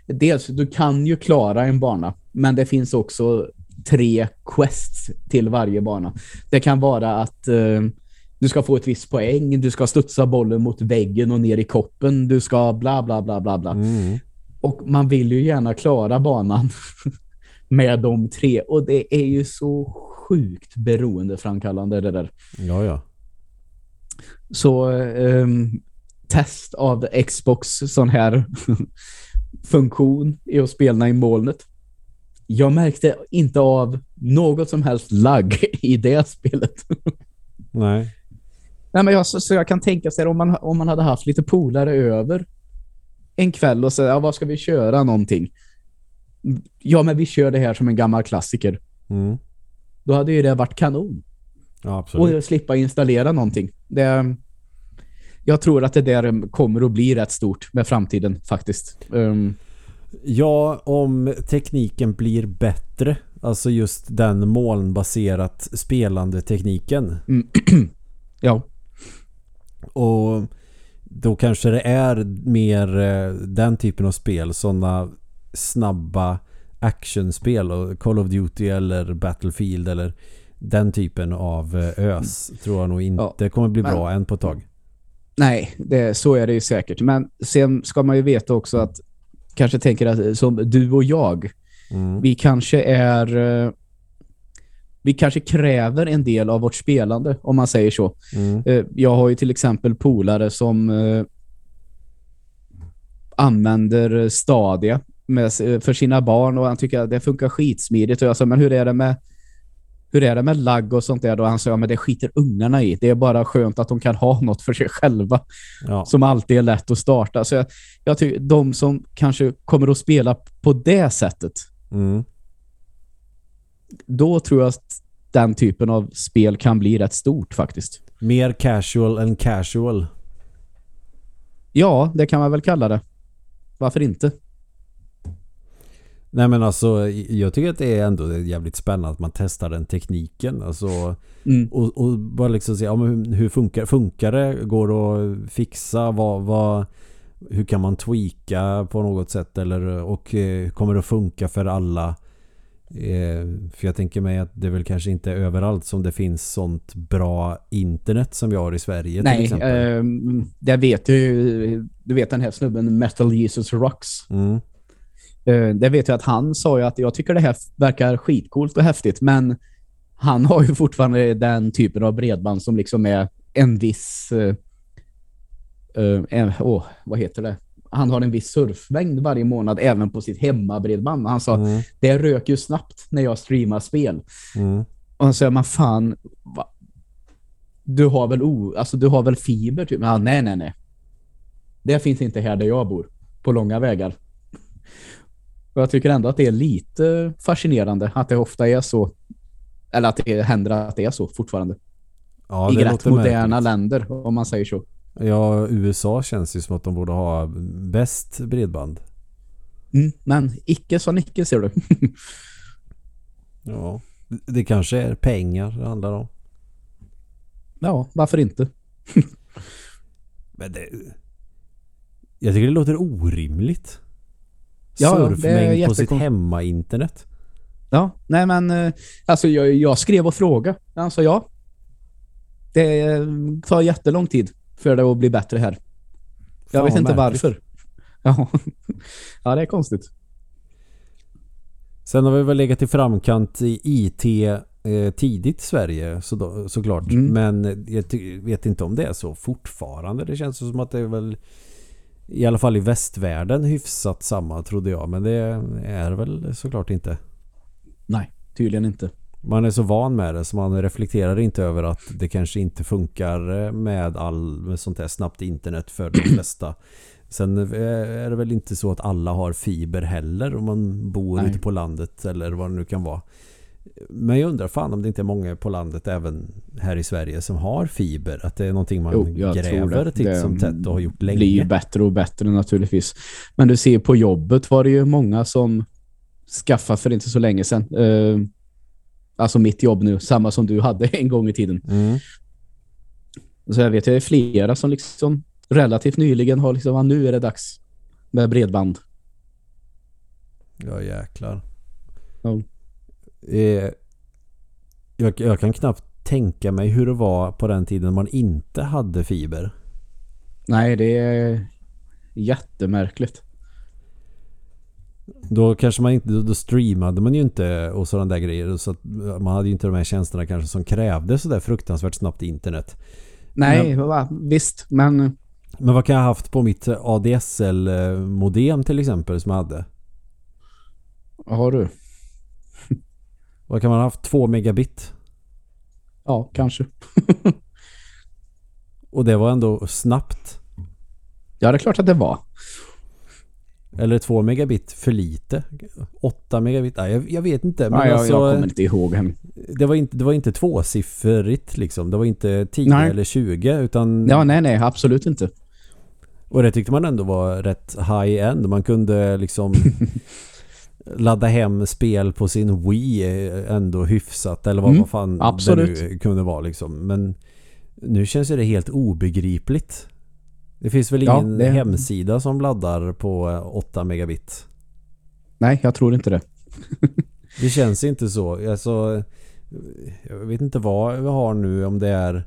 dels, du kan ju klara en bana, men det finns också tre quests till varje bana. Det kan vara att eh, du ska få ett visst poäng, du ska studsa bollen mot väggen och ner i koppen, du ska bla bla bla bla bla. Mm. Och man vill ju gärna klara banan (laughs) med de tre. Och det är ju så sjukt beroendeframkallande det där. Ja, ja. Så ehm, test av Xbox sån här (laughs) funktion i att spela i molnet. Jag märkte inte av något som helst lagg (laughs) i det spelet. Nej. Nej, men jag, så, så jag kan tänka sig om man, om man hade haft lite polare över en kväll och säga, ja, vad ska vi köra någonting? Ja, men vi kör det här som en gammal klassiker. Mm. Då hade ju det varit kanon. Ja, absolut. Och slippa installera någonting. Det, jag tror att det där kommer att bli rätt stort med framtiden faktiskt. Um, Ja, om tekniken blir bättre. Alltså just den molnbaserat spelande tekniken. (clears throat) ja. Och då kanske det är mer eh, den typen av spel. Sådana snabba actionspel. Och Call of Duty eller Battlefield eller den typen av eh, ös. Tror jag nog inte Ja. kommer bli Men- bra än på ett tag. Nej, det, så är det ju säkert. Men sen ska man ju veta också att kanske tänker att som du och jag, Mm. vi kanske är eh, vi kanske kräver en del av vårt spelande, om man säger så. Mm. Eh, Jag har ju till exempel polare som eh, använder Stadia med, eh, för sina barn och han tycker att det funkar skitsmidigt. Och jag sa, men hur är det med hur är det med lagg och sånt där? Då han sa, ja, men det skiter ungarna i. Det är bara skönt att de kan ha (laughs) något för sig själva Ja. som alltid är lätt att starta. Så jag, jag tycker de som kanske kommer att spela på det sättet, Mm. Då tror jag att den typen av spel kan bli rätt stort faktiskt. Mer casual än casual. Ja, det kan man väl kalla det. Varför inte? Nej men alltså jag tycker att det är ändå jävligt spännande att man testar den tekniken. Alltså, Mm. och, och bara liksom se ja, men hur, funkar, funkar det? Går det att fixa? Vad, vad, hur kan man tweaka på något sätt eller och eh, kommer det att funka för alla? Eh, för jag tänker mig att det väl kanske inte är överallt som det finns sånt bra internet som vi har i Sverige till Nej, exempel. eh, det vet ju. Du vet den här snubben Metal Jesus Rocks. Mm. Eh, det vet jag att han sa ju att jag tycker det här verkar skitcoolt och häftigt, men han har ju fortfarande den typen av bredband som liksom är en viss... Eh, eh, åh, vad heter det? Han har en viss surfmängd varje månad även på sitt hemmabredband. Han sa Mm. det rök ju snabbt när jag streamar spel. Mm. Och han säger man fan va? du har väl o, alltså du har väl fiber typ? Ja, nej nej nej. Det finns inte här där jag bor på långa vägar. Och jag tycker ändå att det är lite fascinerande att det ofta är så eller att det händer att det är så fortfarande. Ja, I rätt moderna märkligt. länder om man säger så. Ja, USA känns ju som att de borde ha bäst bredband. Mm, men icke så icke ser du. Ja, det kanske är pengar det handlar om. ja, varför inte? Men det... Jag tycker det låter orimligt. Ja, Surfmängd på sitt hemma-internet. Ja, nej men eh, alltså jag, jag skrev och frågade. Han sa ja. Det eh, tar jättelång tid för det att bli bättre här. Jag Fan, vet inte märkligt. varför. Ja. (laughs) ja, det är konstigt. Sen har vi väl legat i framkant i IT eh, tidigt i Sverige så då, såklart. Mm. Men jag vet inte om det är så fortfarande. Det känns som att det är väl i alla fall i västvärlden hyfsat samma trodde jag. Men det är väl såklart inte. Nej, tydligen inte. Man är så van med det så man reflekterar inte över att det kanske inte funkar eh, med all med sånt här snabbt internet för de (clears throat) flesta. Sen eh, är det väl inte så att alla har fiber heller om man bor Nej. ute på landet eller vad det nu kan vara. Men jag undrar fan om det inte är många på landet även här i Sverige som har fiber. Att det är någonting man Jo, gräver det. Det som tätt och har gjort blir ju länge. bättre och bättre naturligtvis. Men du ser på jobbet var det ju många som skaffade för inte så länge sedan. Eh, alltså mitt jobb nu, samma som du hade (laughs) en gång i tiden. Mm. Så jag vet jag är flera som liksom relativt nyligen har liksom, ja, nu är det dags med bredband. Ja jäklar. Ja. Eh, jag, jag kan knappt tänka mig hur det var på den tiden man inte hade fiber. Nej, det är jättemärkligt. Då kanske man inte, då, streamade man ju inte och sådana där grejer. Så att man hade ju inte de här tjänsterna kanske som krävde sådär fruktansvärt snabbt internet. Nej, va? visst, men Men vad kan jag ha haft på mitt ADSL-modem till exempel som jag hade? vad har du? (laughs) Vad kan man ha haft? 2 megabit. Ja, kanske. (laughs) Och det var ändå snabbt. Ja, det är klart att det var. Eller 2 megabit för lite. 8 megabit. Nej, jag, jag vet inte. Men Nej, alltså, jag kommer inte ihåg henne. det, var inte, det var inte tvåsiffrigt liksom. Det var inte 10 Nej. eller 20 utan... Ja, nej, nej, absolut inte. Och det tyckte man ändå var rätt high-end. Man kunde liksom (laughs) ladda hem spel på sin Wii ändå hyfsat. Eller vad, Mm, vad fan absolut. det nu kunde vara liksom. Men nu känns det helt obegripligt. Det finns väl Ja, ingen det- hemsida som laddar på 8 megabit. Nej, jag tror inte det. (laughs) Det känns inte så. Alltså, jag vet inte vad vi har nu om det är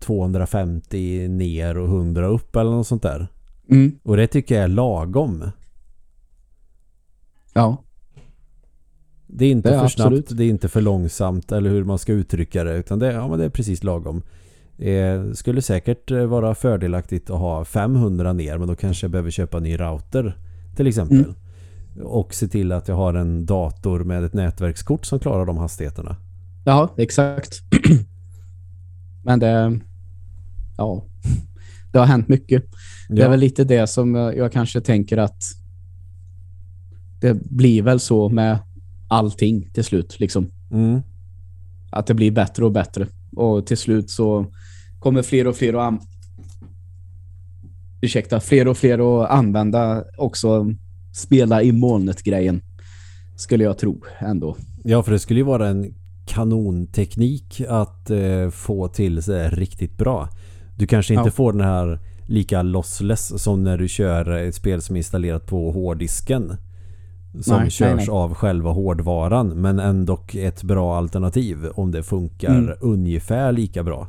250 ner och 100 upp eller något sånt där. Mm. Och det tycker jag är lagom. Ja, Det är inte Det är för absolut. snabbt, det är inte för långsamt eller hur man ska uttrycka det utan det, ja, men det är precis lagom. Eh, skulle säkert eh, vara fördelaktigt att ha 500 ner men då kanske jag behöver köpa en ny router till exempel. Mm. Och se till att jag har en dator med ett nätverkskort som klarar de hastigheterna. ja exakt. (clears throat) Men det... Ja. (laughs) Det har hänt mycket. Det är Ja. väl lite det som jag, jag kanske tänker att det blir väl så med allting till slut. Liksom. Mm. Att det blir bättre och bättre. Och till slut så kommer fler och fler att Ursäkta, fler och fler att använda också spela i molnet-grejen. Skulle jag tro ändå. Ja, för det skulle ju vara en kanonteknik att eh, få till sig riktigt bra. Du kanske inte Ja. får den här lika lossless som när du kör ett spel som är installerat på hårddisken. Som Nej, körs nej, nej. av själva hårdvaran men ändå ett bra alternativ om det funkar Mm. ungefär lika bra.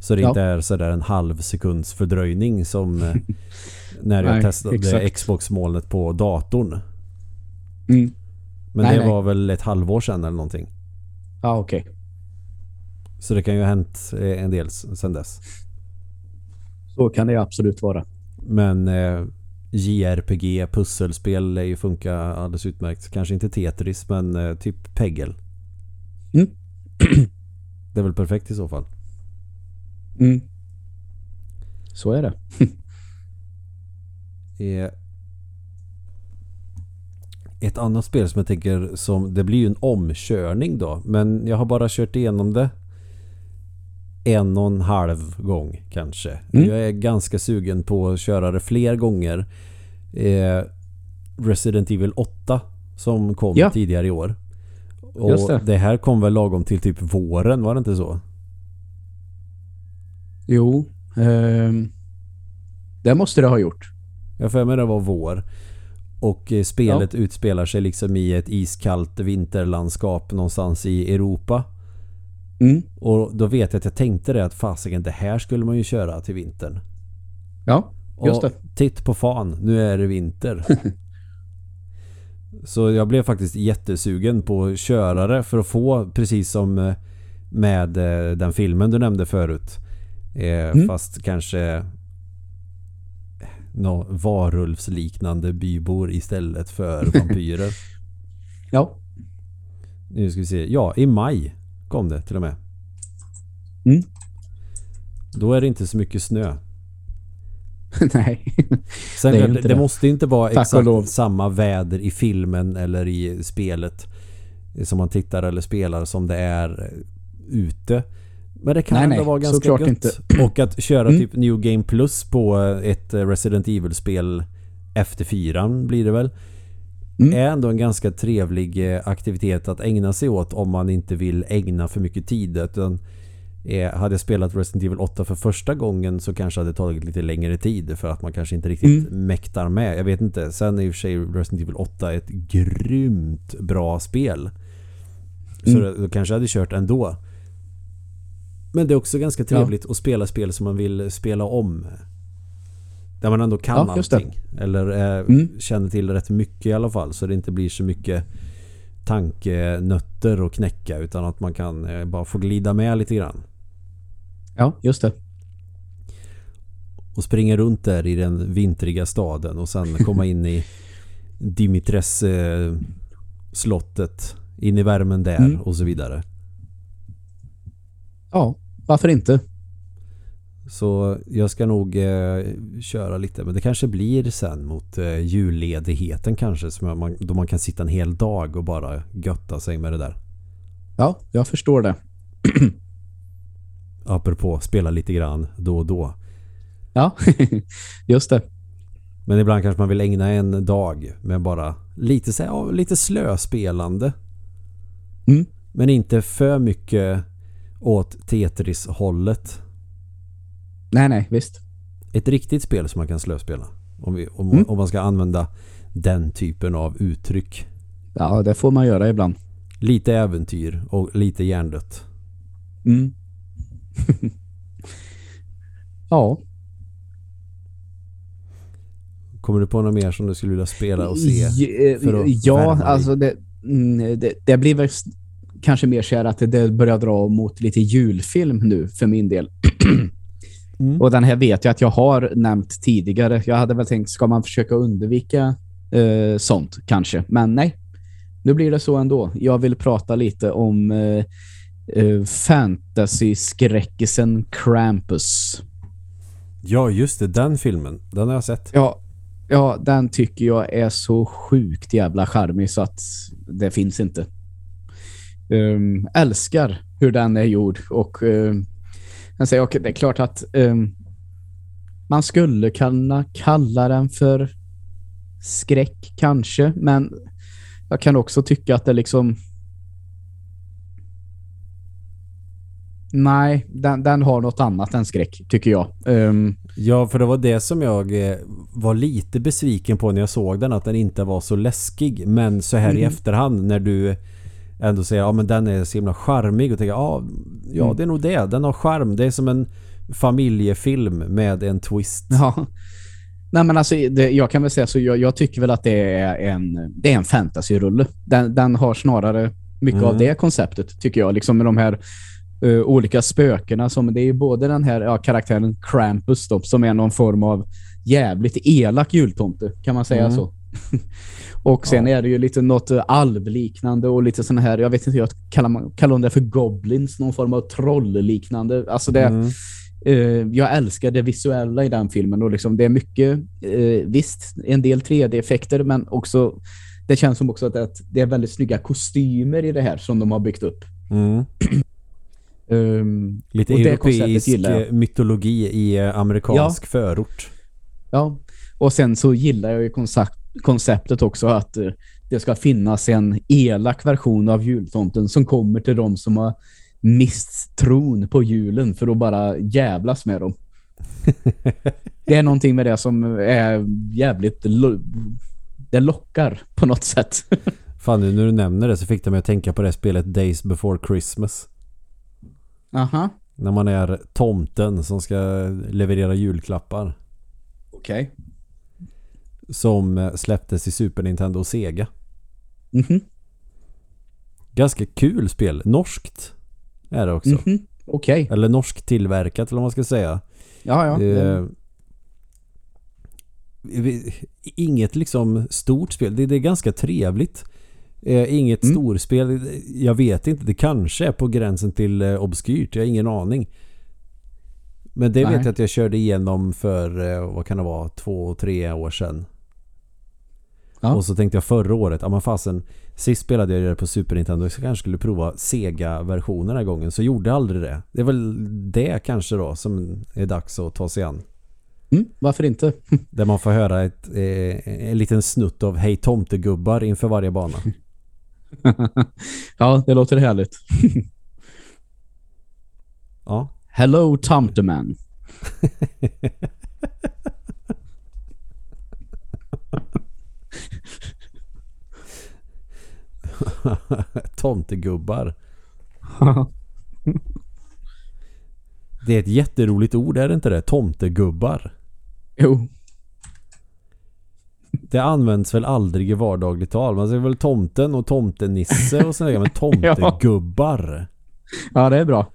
Så det Ja. inte är sådär en halv sekunds fördröjning som eh, (laughs) när jag testade. Xbox-molnet på datorn. Mm. Men det var väl ett halvår sedan eller någonting. Ja, okej. Så det kan ju ha hänt eh, en del sedan dess. Så kan det absolut vara. Men eh, JRPG, pusselspel lär ju funka alldeles utmärkt. Kanske inte Tetris men eh, typ Peggle. Mm. det är väl perfekt i så fall. Mm. Så är det. (laughs) Eh, ett annat spel som jag tänker som det blir ju en omkörning då. Men jag har bara kört igenom det en och en halv gång kanske. Mm. Jag är ganska sugen på att köra det fler gånger. Eh, Resident Evil 8 som kom Ja. tidigare i år. Och det. det här kom väl lagom till typ våren, var det inte så? Jo. ehm, det måste det ha gjort. Jag för mig det var vår. Och eh, spelet utspelar sig liksom i ett iskallt vinterlandskap någonstans i Europa. Mm. Och då vet jag att jag tänkte det att fasiken det här skulle man ju köra till vintern. Ja, just och det. titt på fan, nu är det vinter. (laughs) Så jag blev faktiskt jättesugen på att köra det för att få precis som eh, med eh, den filmen du nämnde förut. Eh, Mm. Fast kanske nå varulvsliknande bybor istället för vampyrer. (laughs) Ja. nu ska vi se. Ja, i maj kom det till och med. Mm. Då är det inte så mycket snö. (laughs) Nej. Sen Det det, det, måste inte vara Tack exakt samma väder i filmen eller i spelet som man tittar eller spelar som det är ute. Men det kan Nej, ändå nej, vara ganska gött. inte. (clears throat) Och att köra Mm. typ New Game Plus på ett Resident Evil-spel efter fyran blir det väl. Mm. Är ändå en ganska trevlig eh, aktivitet att ägna sig åt om man inte vill ägna för mycket tid. Utan, eh, hade jag spelat Resident Evil 8 för första gången så kanske det hade tagit lite längre tid för att man kanske inte riktigt Mm. mäktar med. Jag vet inte. Sen är i och för sig Resident Evil 8 ett grymt bra spel. Så Mm. då kanske jag hade kört ändå. Men det är också ganska trevligt att spela spel som man vill spela om. Där man ändå kan Ja, allting. Eller eh, Mm. känner till rätt mycket i alla fall. Så det inte blir så mycket tankenötter att knäcka. Utan att man kan eh, bara få glida med lite grann. Ja, just det. Och springa runt där i den vintriga staden. Och sen komma in i (laughs) Dimitres eh, slottet. In i värmen där Mm. och så vidare. Ja, varför inte? Så jag ska nog eh, köra lite. Men det kanske blir sen mot eh, julledigheten kanske. Som man, då man kan sitta en hel dag och bara götta sig med det där. Ja, jag förstår det. (clears throat) Apropå spela lite grann då och då. Ja, (laughs) just det. Men ibland kanske man vill ägna en dag med bara lite, så här, lite slöspelande. Mm. Men inte för mycket åt Tetris-hållet. Nej, nej, visst. Ett riktigt spel som man kan slöspela. Om, vi, om, Mm. om man ska använda den typen av uttryck. Ja, det får man göra ibland. Lite äventyr och lite hjärndött. Mm. (laughs) ja. Kommer du på något mer som du skulle vilja spela och se? J- för att ja, alltså det, mm, det, det blir väl kanske mer så här att det börjar dra mot lite julfilm nu för min del. (clears throat) Mm. Och den här vet jag att jag har nämnt tidigare. Jag hade väl tänkt, ska man försöka undvika eh, sånt kanske? Men nej, nu blir det så ändå. Jag vill prata lite om eh, eh, fantasy-skräckisen Krampus. Ja, just det. Den filmen. Den har jag sett. Ja, ja, den tycker jag är så sjukt jävla charmig så att det finns inte. Um, älskar hur den är gjord och um, jag säger, okay, det är klart att um, man skulle kunna kalla den för skräck kanske, men jag kan också tycka att det liksom Nej, den, den har något annat än skräck, tycker jag. Um, Ja, för det var det som jag eh, var lite besviken på när jag såg den. Att den inte var så läskig. Men så här i Mm. efterhand när du ändå säger ja men den är så himla charmig och tänker ja, ja Mm. det är nog det. Den har charm. Det är som en familjefilm med en twist. ja. Nej men alltså, det, jag kan väl säga så, jag, jag tycker väl att det är en, det är en fantasyrulle. Den, den har snarare mycket Mm. av det konceptet, tycker jag. Liksom med de här eh, olika spökena. Som, det är både den här ja, karaktären Krampus då, som är någon form av jävligt elak jultomte, kan man säga Mm. så. (laughs) och sen Ja. är det ju lite något eh, alvliknande och lite sån här, jag vet inte, jag kallar, man, kallar de det för goblins, någon form av trollliknande. Alltså det, Mm. Eh, jag älskar det visuella i den filmen och liksom det är mycket, eh, visst, en del 3D-effekter men också det känns som också att det, är väldigt snygga kostymer i det här som de har byggt upp. Mm. (clears throat) Ehm, Lite europeisk eh, mytologi i eh, amerikansk förort. ja, och sen så gillar jag ju koncept, konceptet också att eh, det ska finnas en elak version av jultomten som kommer till de som har mist tron på julen för att bara jävlas med dem. (laughs) det är någonting med det som är jävligt lo- det lockar på något sätt. (laughs) Fan nu när du nämner det så fick det mig att tänka på det spelet Days Before Christmas. Aha. När man är tomten som ska leverera julklappar. Okej. Som eh, släpptes i Super Nintendo och Sega. Mhm. Ganska kul spel. Norskt är det också. Mhm. Okej. Eller norsk tillverkat eller vad man ska säga. Ja, ja. Eh, inget liksom stort spel. Det, det är ganska trevligt. Eh, inget Mm. storspel. Jag vet inte. Det kanske är på gränsen till eh, obskyrt. Jag har ingen aning. Men det Nej. vet jag att jag körde igenom för, eh, vad kan det vara, två, tre år sedan. Ja. Och så tänkte jag förra året, ja men fasen, sist spelade jag det på Super Nintendo så jag kanske skulle prova Sega-versionen den här gången. Så gjorde jag aldrig det. Det är väl det kanske då som är dags att ta sig an. Mm, varför inte? (laughs) Där man får höra ett, eh, en liten snutt av Hej tomtegubbar inför varje bana. (laughs) ja, det låter härligt. (laughs) Ja. Hello, Tomteman. (laughs) Tomtegubbar. (laughs) Det är ett jätteroligt ord, är det inte det? Tomtegubbar. jo. Det används väl aldrig i vardagligt tal. Man säger väl tomten och tomtenisse och sådär. Men (laughs) tomtegubbar. Ja, det är bra.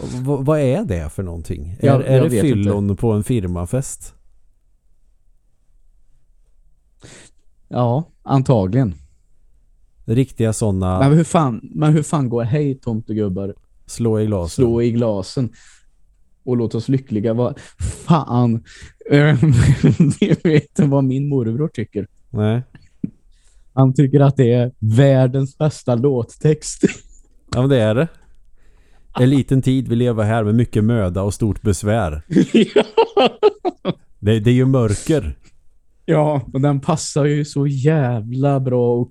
V- vad är det för någonting? Jag- är är jag det fyllon på en firmafest? Ja, antagligen. Riktiga sådana Men hur fan, men hur fan går hej tomtegubbar? slå i glasen. Slå i glasen. Och låt oss lyckliga vara. Fan. Ehm, (laughs) Jag vet inte vad min morbror tycker. Nej. Han tycker att det är världens bästa låttext. (laughs) Ja men det är det. En liten tid vi lever här med mycket möda och stort besvär. (laughs) Det, det är ju mörker. ja, och den passar ju så jävla bra. Och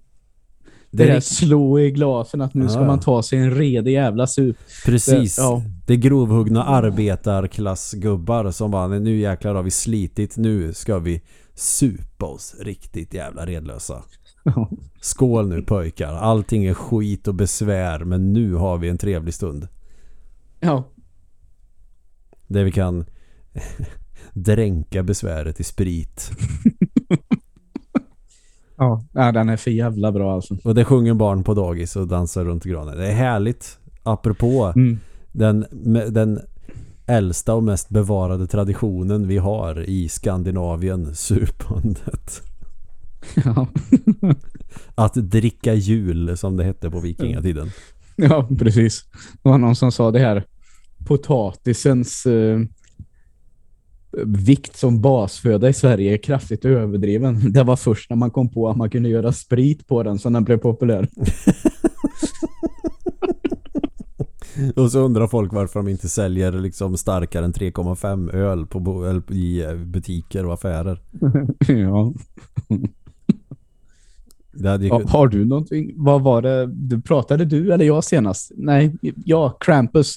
det, Det är där slå i glasen att nu ska Ja. man ta sig en redig jävla sup. Precis. Det- ja. Det är grovhuggna arbetarklassgubbar som bara nu jäklar har vi slitit. Nu ska vi supa oss riktigt jävla redlösa. Skål nu pojkar. Allting är skit och besvär men nu har vi en trevlig stund. Ja. Där vi kan (laughs) dränka besväret i sprit. (laughs) Ja. den är för jävla bra alltså. Och det sjunger barn på dagis och dansar runt granen. Det är härligt. Apropå Mm. den, den äldsta och mest bevarade traditionen vi har i Skandinavien, supandet. Ja. (laughs) Att dricka jul som det hette på vikingatiden. ja, precis. Det var någon som sa det här. Potatisens eh, vikt som basföda i Sverige är kraftigt överdriven. (laughs) Det var först när man kom på att man kunde göra sprit på den som den blev populär. (laughs) Och så undrar folk varför de inte säljer liksom starkare än 3,5 öl på i eh, butiker och affärer. (laughs) ja. Ju, Ja, har du någonting? Vad var det? Du pratade du eller jag senast? Nej, ja, Krampus.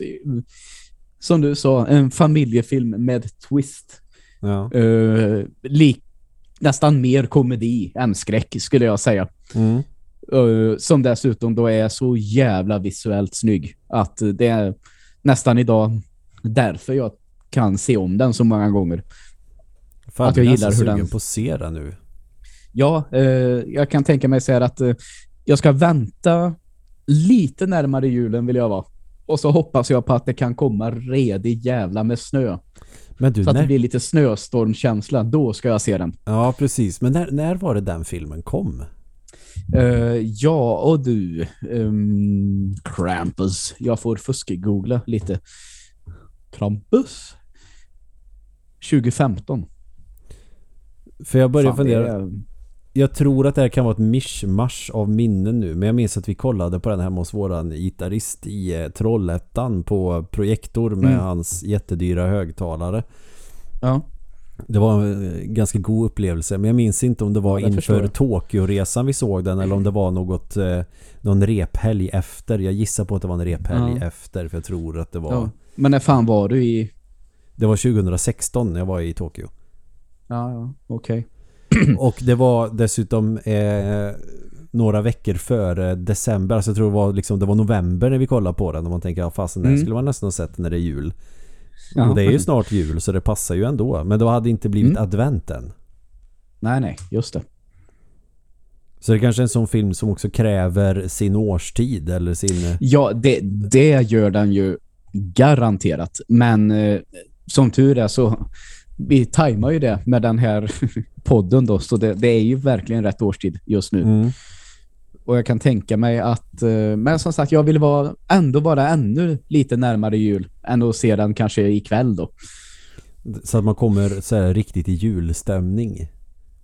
Som du sa, en familjefilm med twist. ja. Uh, lik, nästan mer komedi än skräck skulle jag säga. Mm. Uh, som dessutom då är så jävla visuellt snygg. Att det är nästan idag därför jag kan se om den så många gånger. Fan, Att jag gillar hur den- på att se den nu. Ja, eh, jag kan tänka mig här att eh, jag ska vänta lite närmare julen vill jag vara. Och så hoppas jag på att det kan komma redig jävla med snö. Men du, Så att det när, blir lite snöstormkänsla. Då ska jag se den. ja precis. Men när, när var det den filmen kom? Eh, ja, och du. Um, Krampus. Jag får fusk-googla lite. Krampus? 2015. För jag började Fan, det fundera. Jag tror att det här kan vara ett mischmasch av minnen nu. Men jag minns att vi kollade på den hemma hos våran gitarrist i eh, Trollhättan på projektor med Mm. hans jättedyra högtalare. Ja. Det var en eh, ganska god upplevelse. Men jag minns inte om det var Ja, inför. Tokyo-resan vi såg den eller om det var något eh, någon rephelg efter. Jag gissar på att det var en rephelg Ja. efter för jag tror att det var ja. Men när fan var du i... det var 2016 när jag var i Tokyo. Ja, ja. Okej. (clears throat) Och det var dessutom eh, några veckor före december. Alltså jag tror det var, liksom, det var november när vi kollade på den. Och man tänker, ja fasen, det Mm. skulle man nästan ha sett när det är jul. Ja. Och det är ju snart jul så det passar ju ändå. Men det hade inte blivit Mm. advent än. Nej, nej. Just det. Så det kanske är en sån film som också kräver sin årstid eller sin... Ja, det, det gör den ju garanterat. Men eh, som tur är så vi tajmar ju det med den här (laughs) podden då. Så det, det är ju verkligen rätt årstid just nu. Mm. Och jag kan tänka mig att... eh, Men som sagt, jag vill vara, ändå vara ännu lite närmare jul än att se den kanske ikväll då. Så att man kommer så här, riktigt i julstämning.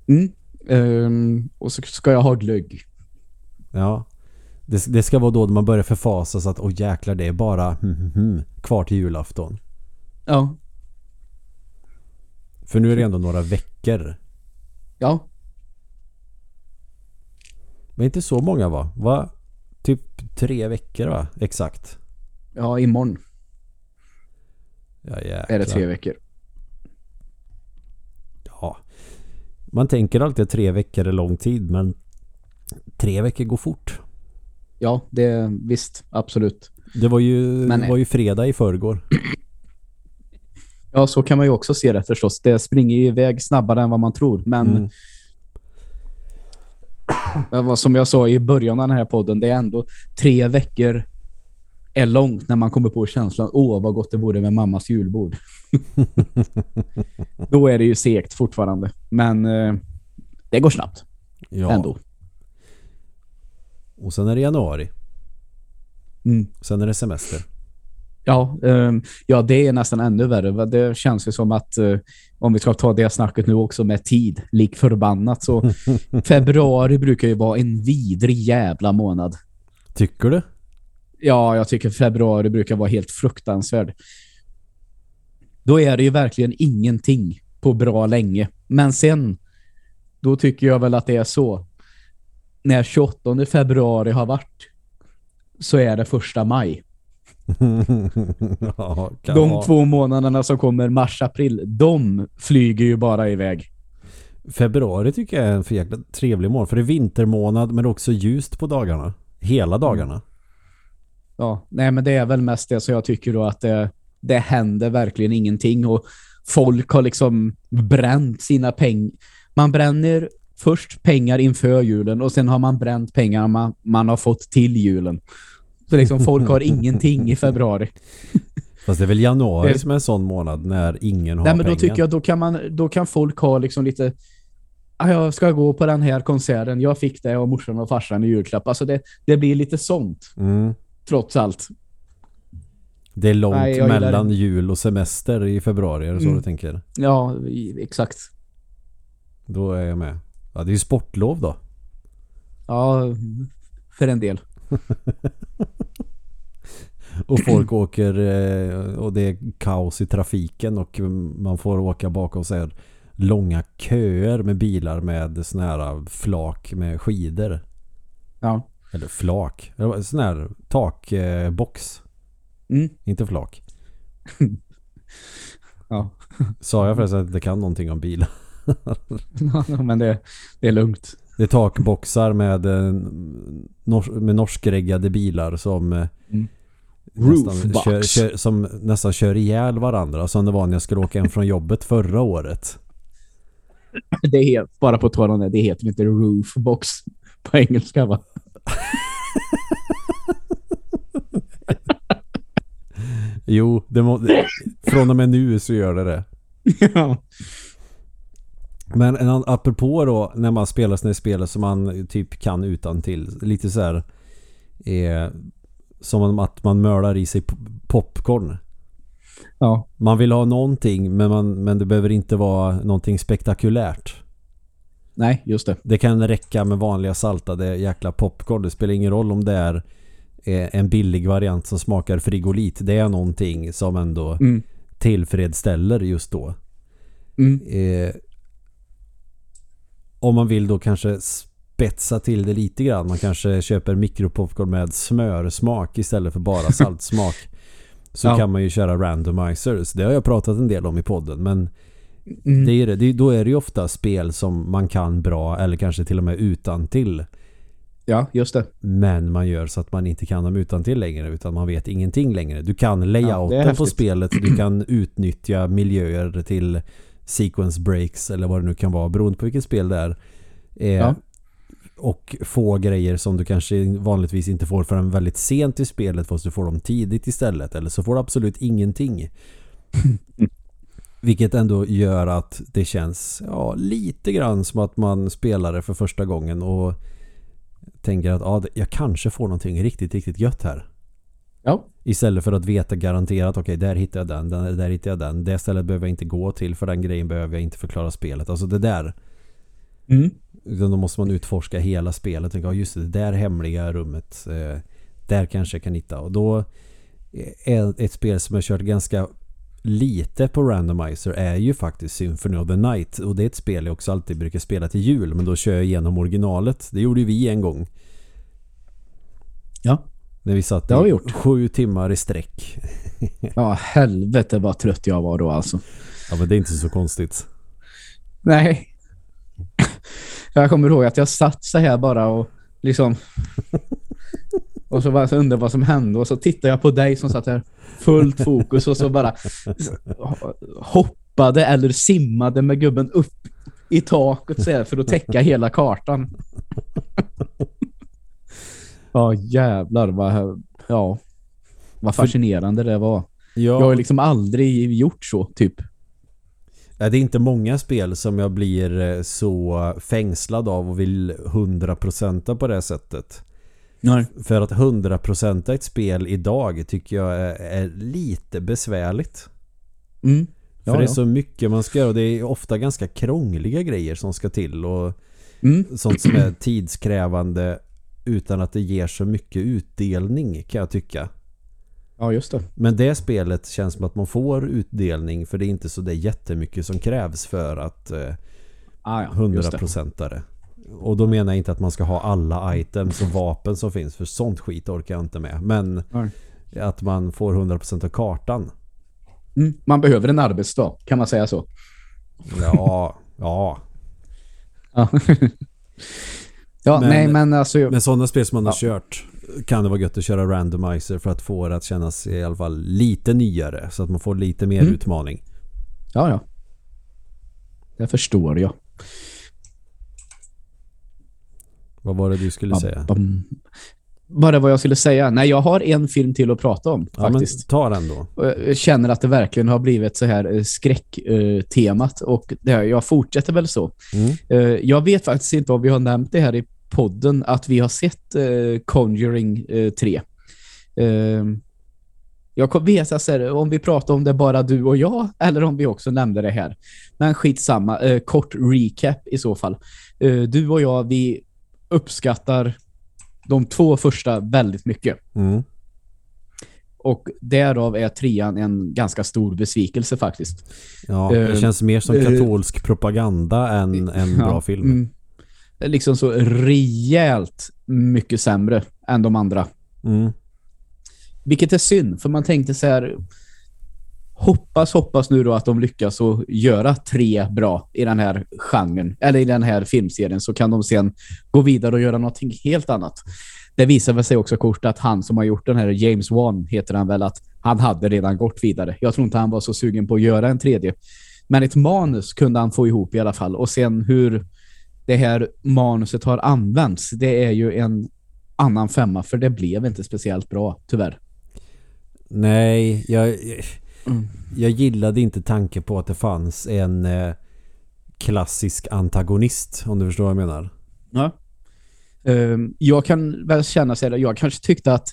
Mm. Ehm, och så ska jag ha glögg. Ja. Det, det ska vara då man börjar förfasa så att åh jäklar det är bara hm, hm, hm, kvar till julafton. Ja. För nu är det ändå några veckor. Ja. Men inte så många va? Va? Typ tre veckor va? Exakt. Ja, imorgon Ja, jäklar. är det tre veckor. Ja. Man tänker alltid att tre veckor är lång tid men tre veckor går fort. Ja, det visst. Absolut. Det var ju, Men- var ju fredag i förrgår. Ja, så kan man ju också se det förstås. Det springer ju iväg snabbare än vad man tror. Men Mm. som jag sa i början av den här podden, det är ändå tre veckor är långt när man kommer på känslan åh vad gott det vore med mammas julbord. (laughs) Då är det ju segt fortfarande. Men eh, det går snabbt Ja. ändå. Och sen är det januari. Mm. Sen är det semester. Ja, ehm, ja, det är nästan ännu värre. Det känns ju som att eh, om vi ska ta det snacket nu också med tid, lik förbannat, så (laughs) februari brukar ju vara en vidrig jävla månad. Tycker du? Ja, jag tycker februari brukar vara helt fruktansvärd. Då är det ju verkligen ingenting på bra länge. Men sen, då tycker jag väl att det är så. När 28 februari har varit så är det första maj. (laughs) ja, De ha. två månaderna som kommer mars-april, de flyger ju bara iväg. Februari tycker jag är en för jäkla trevlig månad. För det är vintermånad men också ljust på dagarna. Hela dagarna. Ja, nej men det är väl mest det så jag tycker då att det, det händer verkligen ingenting och folk har liksom bränt sina pengar. Man bränner först pengar inför julen och sen har man bränt pengar man, man har fått till julen. Så liksom folk har ingenting i februari. (laughs) Fast det är väl januari Det- som är en sån månad när ingen har Nej men pengar. då tycker jag då kan man då kan folk ha liksom lite ah, jag ska gå på den här konserten. Jag fick det av morsan och farsan i julklapp. Alltså det, det blir lite sånt Mm. trots allt. Det är långt Nej, mellan jul och semester i februari. Är det så Mm. du tänker? Ja, exakt. Då är jag med. Ja, det är ju sportlov då. Ja, för en del. (laughs) Och folk åker eh, och det är kaos i trafiken och man får åka bakom sig. långa köer med bilar med såna här flak med skidor. Ja. Eller flak. Sån här takbox. Mm. Inte flak. (laughs) Ja. Sa jag förresten att det kan någonting om bilar? (laughs) Men det, det är lugnt. Det är takboxar med, eh, nors med norskreggade bilar som eh, Mm. Nästan Roofbox. kör, kör, som nästan kör ihjäl varandra som det var när jag skulle åka hem från jobbet förra året. (laughs) Det är helt, bara på tal om det, det heter inte roofbox på engelska va? (laughs) Jo, det må, från och med nu så gör det det. (laughs) ja. Men en, apropå då när man spelar här spel som man typ kan utan till Lite så här eh, Som om att man mördar i sig popcorn. ja. Man vill ha någonting men, man, men det behöver inte vara någonting spektakulärt. Nej, just det. Det kan räcka med vanliga saltade jäkla popcorn. Det spelar ingen roll om det är eh, en billig variant som smakar frigolit. Det är någonting som ändå Mm. tillfredsställer just då. Mm. Eh, om man vill då kanske spetsa till det lite grann. Man kanske köper mikropopcorn med smörsmak istället för bara (laughs) saltsmak. Så Ja. kan man ju köra randomizers. Det har jag pratat en del om i podden. Men Mm. det är det. det. Då är det ju ofta spel som man kan bra eller kanske till och med utan till. Ja, just det. Men man gör så att man inte kan dem utan till längre utan man vet ingenting längre. Du kan Ja, layouten på häftigt. spelet. Du kan utnyttja miljöer till sequence breaks eller vad det nu kan vara beroende på vilket spel det är. Eh, Ja. Och få grejer som du kanske vanligtvis inte får förrän väldigt sent i spelet fast du får dem tidigt istället. Eller så får du absolut ingenting. (laughs) Vilket ändå gör att det känns ja, lite grann som att man spelar det för första gången och tänker att ja, jag kanske får någonting riktigt, riktigt gött här. Ja. Istället för att veta garanterat, okej där hittar jag den, den, där hittar jag den. Det stället behöver jag inte gå till för den grejen behöver jag inte förklara spelet. Alltså det där. Mm. Utan då måste man utforska hela spelet. Tänka, ja just det, det där hemliga rummet. Eh, där kanske jag kan hitta. Och då är ett spel som jag kört ganska lite på randomizer är ju faktiskt Symphony of the Night. Och det är ett spel jag också alltid brukar spela till jul. Men då kör jag igenom originalet. Det gjorde vi en gång. Ja. När vi satt Det har vi gjort. sju timmar i sträck. Ja, helvete vad trött jag var då alltså. Ja men det är inte så konstigt. Nej. Jag kommer ihåg att jag satt så här bara och liksom och så bara så undrade vad som hände och så tittade jag på dig som satt här fullt fokus och så bara hoppade eller simmade med gubben upp i taket så här för att täcka hela kartan. Ja jävlar vad ja vad fascinerande det var. Ja, Jag har liksom aldrig gjort så typ. Det är inte många spel som jag blir eh, så fängslad av och vill 100% på det sättet. Nej. För att 100% ett spel idag tycker jag är, lite besvärligt. Mm. För Ja, det är ja. så mycket man ska göra och det är ofta ganska krångliga grejer som ska till och Mm. sånt som är tidskrävande utan att det ger så mycket utdelning kan jag tycka. Ja, just det. Men det spelet känns som att man får utdelning för det är inte så det är jättemycket som krävs för att eh, Ah, ja, just det. 100%are. Och då menar jag inte att man ska ha alla items och vapen som finns för sånt skit orkar jag inte med. Men Nej. att man får 100% av kartan. Mm. Man behöver en arbetsdag, kan man säga så? Ja, ja. Ja, (laughs) ja Men- nej men alltså... Men sådana spel som man har Ja. kört kan det vara gött att köra randomizer för att få det att kännas i alla fall lite nyare. Så att man får lite mer Mm. utmaning. Ja, ja. Det förstår jag. Vad var det du skulle säga? Bam. Bara vad jag skulle säga. Nej, jag har en film till att prata om Ja, faktiskt. ta den då. Jag känner att det verkligen har blivit så här eh, skräcktemat och jag fortsätter väl så. Mm. Eh, Jag vet faktiskt inte om vi har nämnt det här i podden att vi har sett eh, Conjuring eh, 3. Eh, Jag vet alltså, om vi pratar om det bara du och jag eller om vi också nämnde det här. Men skitsamma, eh, kort recap i så fall. Eh, Du och jag, vi uppskattar de två första väldigt mycket. Mm. Och därav är trean en ganska stor besvikelse faktiskt. Ja, det Eh, känns mer som eh, katolsk propaganda än en (laughs) bra film. Liksom så rejält mycket sämre än de andra. Mm. Vilket är synd, för man tänkte så här hoppas, hoppas nu då att de lyckas att göra tre bra i den här genren, eller i den här filmserien, så kan de sen gå vidare och göra någonting helt annat. Det visar väl sig också kort att han som har gjort den här, James Wan heter han väl, att han hade redan gått vidare. Jag tror inte han var så sugen på att göra en tredje. Men ett manus kunde han få ihop i alla fall. Och sen hur det här manuset har använts, det är ju en annan femma, för det blev inte speciellt bra, tyvärr. Nej, jag, jag, Mm. jag gillade inte tanken på att det fanns en eh, klassisk antagonist, om du förstår vad jag menar. Ja. Ehm, jag kan väl känna här, jag kanske tyckte att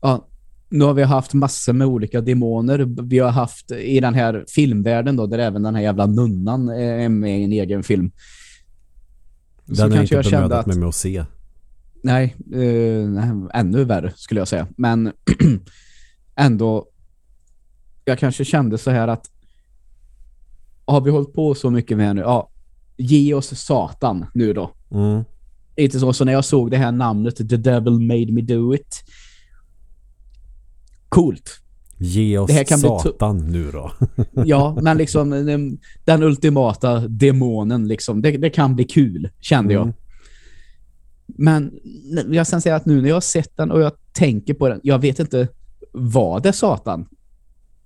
ja, nu har vi haft massor med olika demoner. Vi har haft i den här filmvärlden då, där även den här jävla nunnan är med i en egen film. Den har jag inte jag kände bemödat att- mig med att se. Nej, eh, ännu värre skulle jag säga. Men (clears throat) ändå, jag kanske kände så här att har vi hållit på så mycket med nu? Ja, ge oss satan nu då. Mm. Inte så, så när jag såg det här namnet The Devil Made Me Do It. Coolt. Ge oss Det här kan bli satan nu då. (laughs) Ja, men liksom den, den ultimata demonen liksom. Det, det kan bli kul, kände jag. Mm. Men jag kan säga att nu när jag har sett den och jag tänker på den, jag vet inte, var det Satan?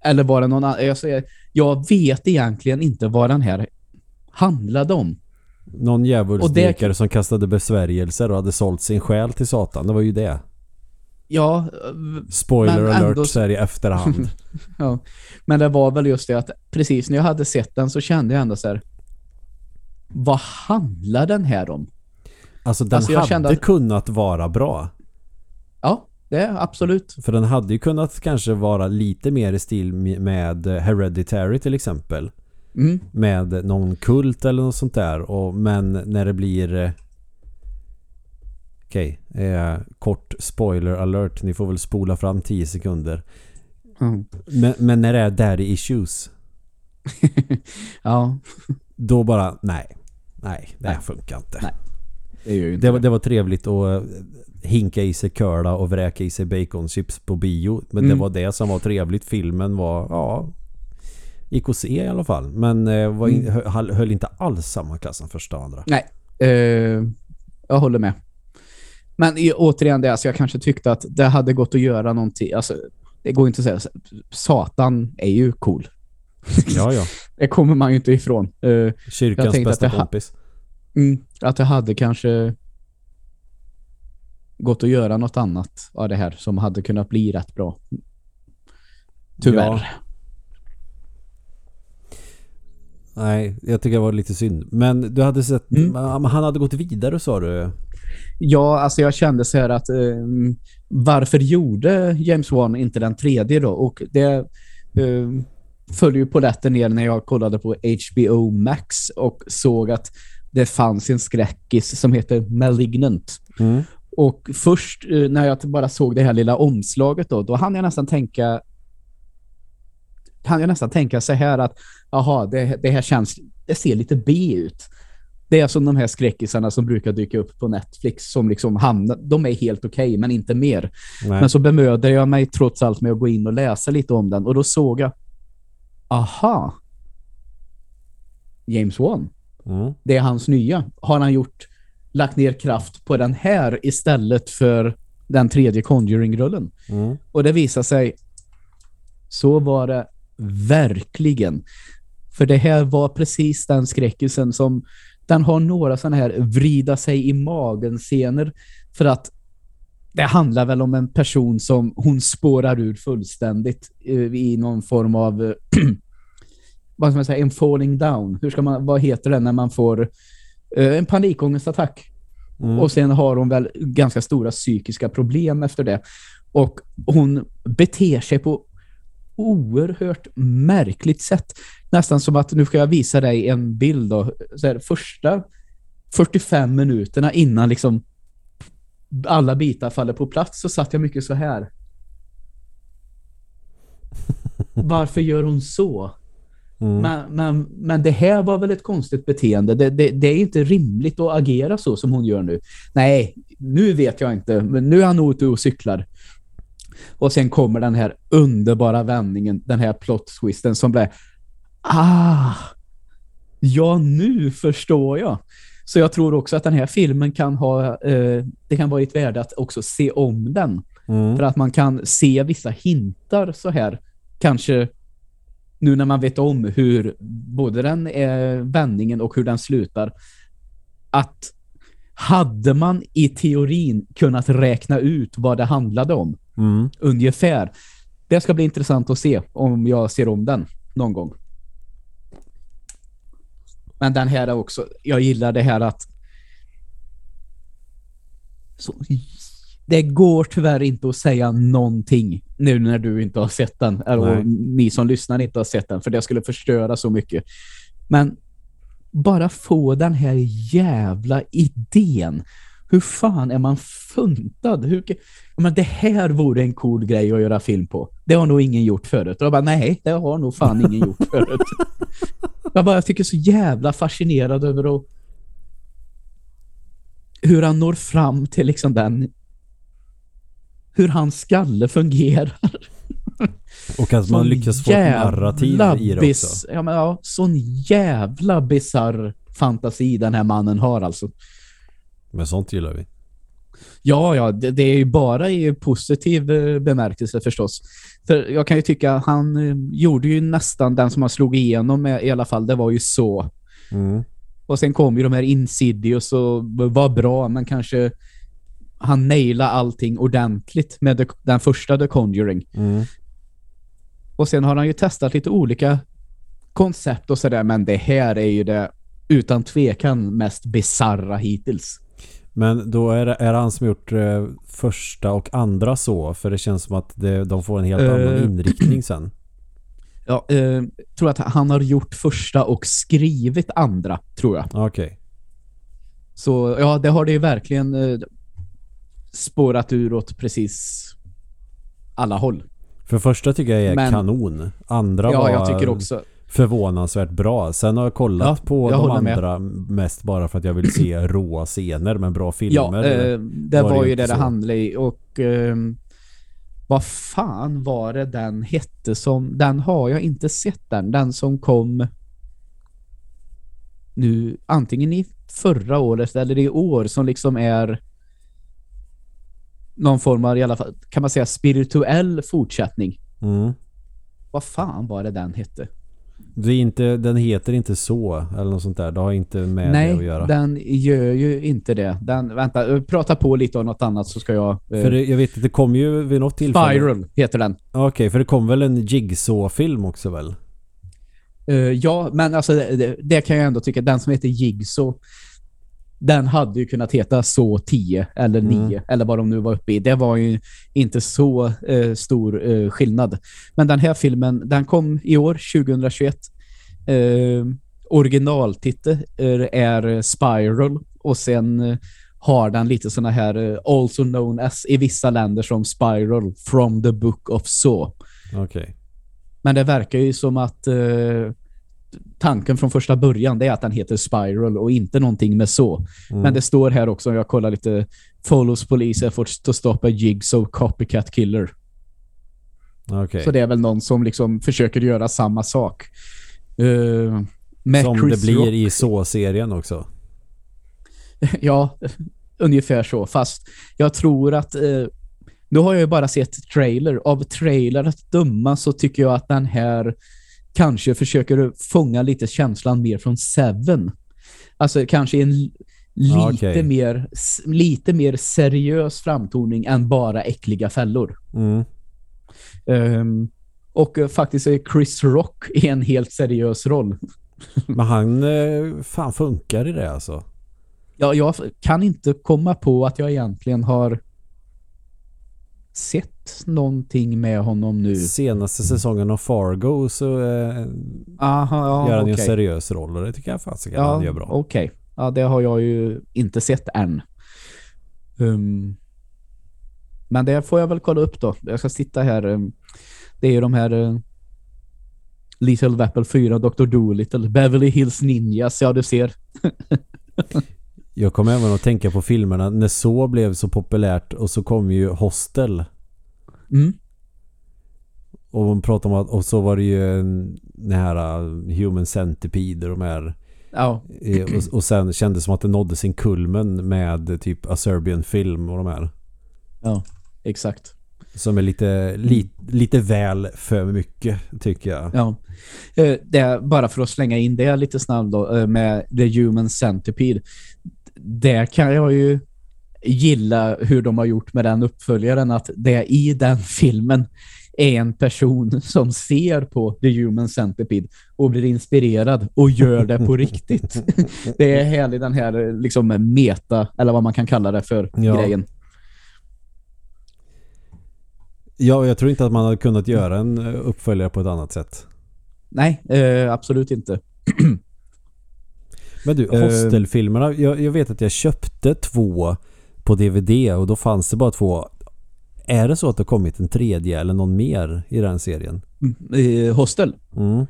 Eller var det någon annan? Jag, säger, jag vet egentligen inte vad den här handlade om. Någon djävulsdyrkare som kastade besvärjelser och hade sålt sin själ till satan. Det var ju det. Ja, Spoiler alert ändå- så är det i efterhand. (laughs) ja, men det var väl just det att precis när jag hade sett den så kände jag ändå så här. Vad handlar den här om? Alltså den Alltså, jag hade att- kunnat vara bra. Ja, det absolut. För den hade ju kunnat kanske vara lite mer i stil med Hereditary till exempel. Mm. Med någon kult eller något sånt där. Och, men när det blir... Okej, eh, kort spoiler alert. Ni får väl spola fram 10 sekunder. Mm. Men, men när det är daddy issues. (laughs) ja, Då bara, nej. Nej, det här Nej. funkar inte. Nej. det ju inte Det var, det var trevligt att eh, hinka i sig curla och vräka i sig baconchips på bio. Men det Mm. var det som var trevligt. Filmen var, ja, gick att se i alla fall. Men eh, var in, Mm. höll, höll inte alls samma klass som första och andra. Nej, eh, jag håller med. Men i, återigen, det, alltså, jag kanske tyckte att det hade gått att göra någonting. Alltså, det går inte att säga. Satan är ju cool. Ja, ja. (laughs) Det kommer man ju inte ifrån. Jag Kyrkans bästa att kompis. mm, att det hade kanske gått att göra något annat av det här som hade kunnat bli rätt bra. Tyvärr. Ja. Nej, jag tycker det var lite synd. Men du hade sett... Mm. Han hade gått vidare sa du. Ja, alltså jag kände så här att eh, varför gjorde James Wan inte den tredje då? Och det eh, föll ju på lätten ner när jag kollade på HBO Max och såg att det fanns en skräckis som heter Malignant. Mm. Och först eh, när jag bara såg det här lilla omslaget då, då hann jag nästan tänka hann jag nästan tänka så här att jaha, det, det här känns, det ser lite B ut. Det är som de här skräckisarna som brukar dyka upp på Netflix som liksom hamnar, de är helt okej men inte mer. Nej. Men så bemödade jag mig trots allt med att gå in och läsa lite om den och då såg jag aha James Wan Mm. det är hans nya. Har han gjort lagt ner kraft på den här istället för den tredje Conjuring-rullen? Mm. Och det visar sig så var det verkligen. För det här var precis den skräckisen som den har några sådana här vrida sig i magen-scener för att det handlar väl om en person som hon spårar ur fullständigt eh, i någon form av eh, (clears throat) vad ska man säga, en falling down. Hur ska man, vad heter det när man får eh, en panikångestattack? Mm. Och sen har hon väl ganska stora psykiska problem efter det. Och hon beter sig på oerhört märkligt sätt. Nästan som att nu ska jag visa dig en bild då. Så här, första 45 minuterna innan liksom alla bitar faller på plats så satt jag mycket så här. (laughs) Varför gör hon så? Mm. Men, men, men det här var väl ett konstigt beteende. Det, det, det är inte rimligt att agera så som hon gör nu. Nej, nu vet jag inte. Men nu är han nog ute och cyklar. Och sen kommer den här underbara vändningen, den här plot twisten som blir Ah! Ja, nu förstår jag. Så jag tror också att den här filmen kan ha eh, det kan vara ett värde att också se om den. Mm. För att man kan se vissa hintar så här. Kanske nu när man vet om hur både den är vändningen och hur den slutar. Att hade man i teorin kunnat räkna ut vad det handlade om Mm. ungefär. Det ska bli intressant att se om jag ser om den någon gång. Men den här är också, jag gillar det här att så, det går tyvärr inte att säga någonting nu när du inte har sett den. Eller ni som lyssnar inte har sett den. För det skulle förstöra så mycket. Men bara få den här jävla idén. Hur fan är man funtad? Hur, men det här vore en cool grej att göra film på. Det har nog ingen gjort förut. Och jag bara, nej, det har nog fan ingen gjort (laughs) förut. Jag bara jag tycker så jävla fascinerad över att hur han når fram till liksom den hur hans skalle fungerar. Och att man lyckas få ett narrativ i det också. Ja, men ja, sån jävla bizarr fantasi den här mannen har alltså. Men sånt gillar vi. Ja, ja, det, det är ju bara i positiv eh, bemärkelse förstås. För jag kan ju tycka han eh, gjorde ju nästan den som han slog igenom med, i alla fall, det var ju så. Mm. Och sen kom ju de här Insidious och var bra, men kanske han naila allting ordentligt med den första The Conjuring. Mm. Och sen har han ju testat lite olika koncept och sådär, men det här är ju det utan tvekan mest bizarra hittills. Men då är det, är det han som gjort eh, första och andra så? För det känns som att det, de får en helt Eh. annan (clears throat) inriktning sen. Ja, eh, tror att han har gjort första och skrivit andra, tror jag. Okej. Så ja, det har det ju verkligen eh, spårat ur åt precis alla håll. För första tycker jag är Men- kanon. Andra Ja, var jag tycker också. Förvånansvärt bra. Sen har jag kollat Ja, på jag de håller med. andra mest bara för att jag vill se (clears throat) råa scener med bra filmer. Ja, eh, det var var, ju det det handlade i och ehm, vad fan var det den hette som, den har jag inte sett den, den som kom nu antingen i förra året eller i år som liksom är någon form av i alla fall, kan man säga spirituell fortsättning. Mm. Vad fan var det den hette? Det är inte, den heter inte så eller något sånt där. Det har inte med det att Nej, göra. den gör ju inte det. Den, vänta, eh, prata på lite om något annat så ska jag... eh, För det, jag vet att det kom ju vid något tillfälle. Spiral heter den. Okej, för det kom väl en Jigsaw-film också väl? Eh, ja, men alltså det, det, det kan jag ändå tycka. Den som heter Jigsaw, den hade ju kunnat heta så 10 eller 9 Mm. eller vad de nu var uppe i. Det var ju inte så eh, stor eh, skillnad. Men den här filmen, den kom i år, 2021. Eh, originaltitel är, är Spiral och sen eh, har den lite såna här eh, also known as i vissa länder som Spiral from the book of Saw. Okej. Men det verkar ju som att eh, tanken från första början det är att den heter Spiral och inte någonting med så. Mm. Men det står här också, jag kollar lite Follows police efforts to stop a jigsaw copycat killer. Okej. Så det är väl någon som liksom försöker göra samma sak. Uh, Som Chris det blir Rock. i så-serien också. (laughs) Ja, ungefär så. Fast jag tror att eh, nu har jag ju bara sett trailer. Av trailer att döma så tycker jag att den här kanske försöker fånga lite känslan mer från Seven. Alltså kanske en lite, okej. mer, lite mer seriös framtoning än bara äckliga fällor. Mm. Ehm, och eh, faktiskt är Chris Rock i en helt seriös roll. (laughs) Men han eh, fan funkar i det alltså. Ja, jag kan inte komma på att jag egentligen har sett någonting med honom nu. Senaste säsongen av Fargo så eh, Aha, ja, gör han ju en okej. seriös roll och det tycker jag faktiskt att Ja, han gör bra. okej. Ja, det har jag ju inte sett än. Um, men det får jag väl kolla upp då. Jag ska sitta här. Um, Det är ju de här uh, Lethal Weapon 4, Dr. Dolittle, Beverly Hills Ninjas, ja du ser. (laughs) Jag kommer även att tänka på filmerna när så blev så populärt och så kom ju Hostel. Mm. Och man pratade om att och så var det ju den här uh, Human Centipede och de här Ja. eh, och, och sen kändes det som att det nådde sin kulmen med typ A Serbian Film och de här. Ja, exakt. Som är lite, li, lite väl för mycket tycker jag. Ja. Eh, Det är, bara för att slänga in det lite snabbt då, eh, med The Human Centipede. Där kan jag ju gilla hur de har gjort med den uppföljaren att det i den filmen är en person som ser på The Human Centipede och blir inspirerad och gör det på riktigt. (laughs) Det är härligt den här liksom meta, eller vad man kan kalla det för Ja. grejen. Ja, jag tror inte att man hade kunnat göra en eh, uppföljare på ett annat sätt. Nej, eh, absolut inte. (clears throat) Men du, Eh. hostelfilmerna, jag, jag vet att jag köpte två på DVD och då fanns det bara två. Är det så att det har kommit en tredje eller någon mer i den serien? Eh, Hostel. Mm.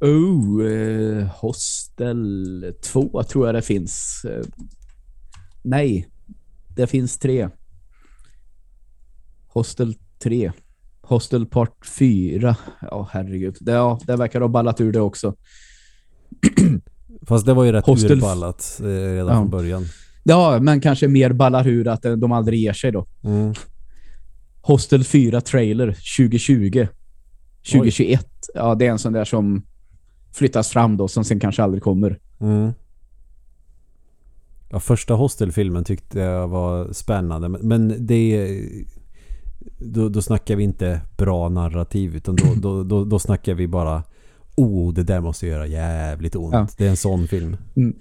Oh, eh, Hostel 2 tror jag det finns. Eh, nej, det finns tre. Hostel 3. Hostel Part 4. Ja, herregud. Det, ja, det verkar ha ballat ur det också. (clears throat) Fast det var ju rätt Hostel- urballat eh, redan Ja. från början. Ja, men kanske mer ballar ur att de aldrig ger sig då. Mm. Hostel 4 trailer 2020. 2021. Ja, det är en sån där som flyttas fram då, som sen kanske aldrig kommer. Mm. Ja, första hostelfilmen tyckte jag var spännande. Men, men det... Då, då snackar vi inte bra narrativ utan då, då, då, då snackar vi bara Oh, det där måste göra jävligt ont. Ja. Det är en sån film. Mm.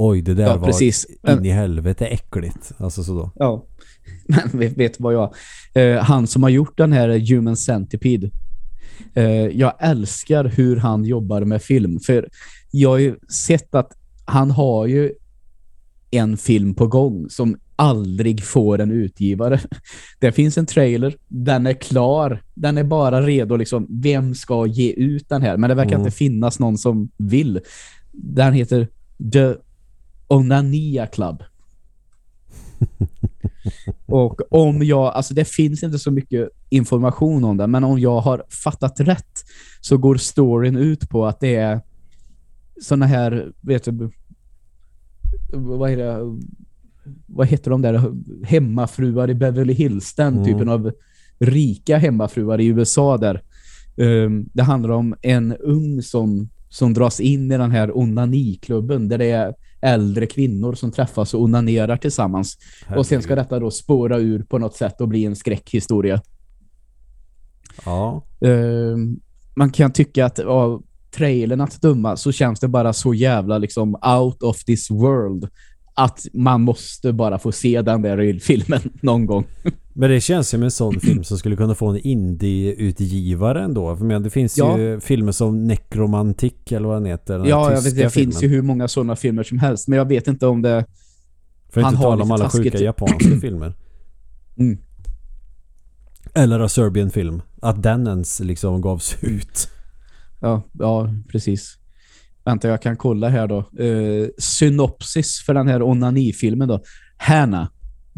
Oj, det där Ja, var precis. in i helvete äckligt. Alltså så då. Ja. (laughs) Men vet, vet vad jag... Eh, han som har gjort den här Human Centipede. Eh, jag älskar hur han jobbar med film. För jag har ju sett att han har ju en film på gång som aldrig får en utgivare. (laughs) Det finns en trailer, den är klar, den är bara redo liksom, vem ska ge ut den här? Men det verkar Mm. inte finnas någon som vill. Den heter The Onania Club. (laughs) Och om jag, alltså det finns inte så mycket information om det, men om jag har fattat rätt så går storyn ut på att det är såna här, vet du, vad är det, vad heter de där hemmafruar i Beverly Hills, den Mm. typen av rika hemmafruar i USA där. Um, det handlar om en ung som, som dras in i den här onaniklubben där det är äldre kvinnor som träffas och onanerar tillsammans. Och sen ska detta då spåra ur på något sätt och bli en skräckhistoria. Ja. Ehm, man kan tycka att av trailern att döma så känns det bara så jävla liksom out of this world att man måste bara få se den där filmen (laughs) någon gång. Men det känns som en sån (clears throat) film som skulle kunna få en indie-utgivare ändå. För men det finns Ja. ju filmer som Necromantic eller vad den heter. den Ja, jag vet, det finns ju filmen. hur många sådana filmer som helst, men jag vet inte om det... För att inte tala om alla sjuka taskigt- japanska (clears throat) filmer. Mm. Eller A Serbian film. Att den ens liksom gavs ut. Ja, ja, precis. Vänta, jag kan kolla här då. Eh, synopsis för den här onani-filmen då. Hanna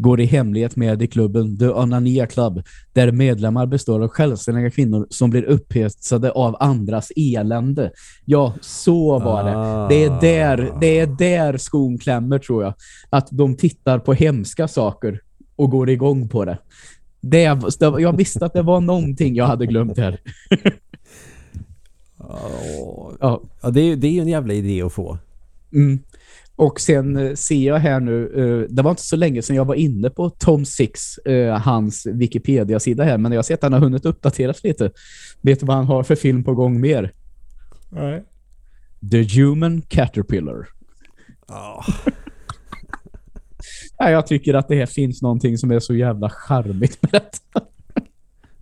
går i hemlighet med i klubben The Onania Club där medlemmar består av självständiga kvinnor som blir upphetsade av andras elände. Ja, så var det. Ah. Det är där, det är där skon klämmer tror jag. Att de tittar på hemska saker och går igång på det. det, jag visste att det var någonting jag hade glömt här. (laughs) Ja, Ja, det, är, det är ju en jävla idé att få. Mm. Och sen eh, ser jag här nu, eh, det var inte så länge sedan jag var inne på Tom Six, eh, hans Wikipedia-sida här, men jag har sett att han har hunnit uppdateras lite. Vet du vad han har för film på gång mer? Nej. The Human Caterpillar. Ja. (laughs) Ja, jag tycker att det här finns någonting som är så jävla charmigt med detta.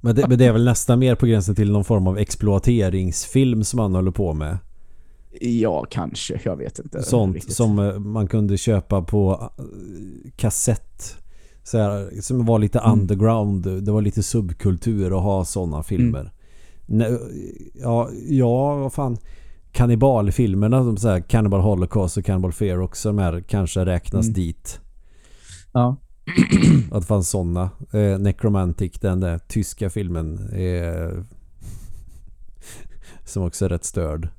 Men det, men det är väl nästan mer på gränsen till någon form av exploateringsfilm som man håller på med. Ja, kanske. Jag vet inte. Sånt riktigt. som eh, man kunde köpa på eh, kassett. så här, som var lite Mm. underground. Det var lite subkultur att ha sådana filmer. Ne- ja, ja, vad fan. Kannibalfilmerna som så här, Cannibal Holocaust och Cannibal Fear också, de här kanske räknas Mm. dit. Ja. (clears throat) Att det fanns sådana. Eh, Necromantic, den där tyska filmen. Eh, (laughs) som också är rätt störd.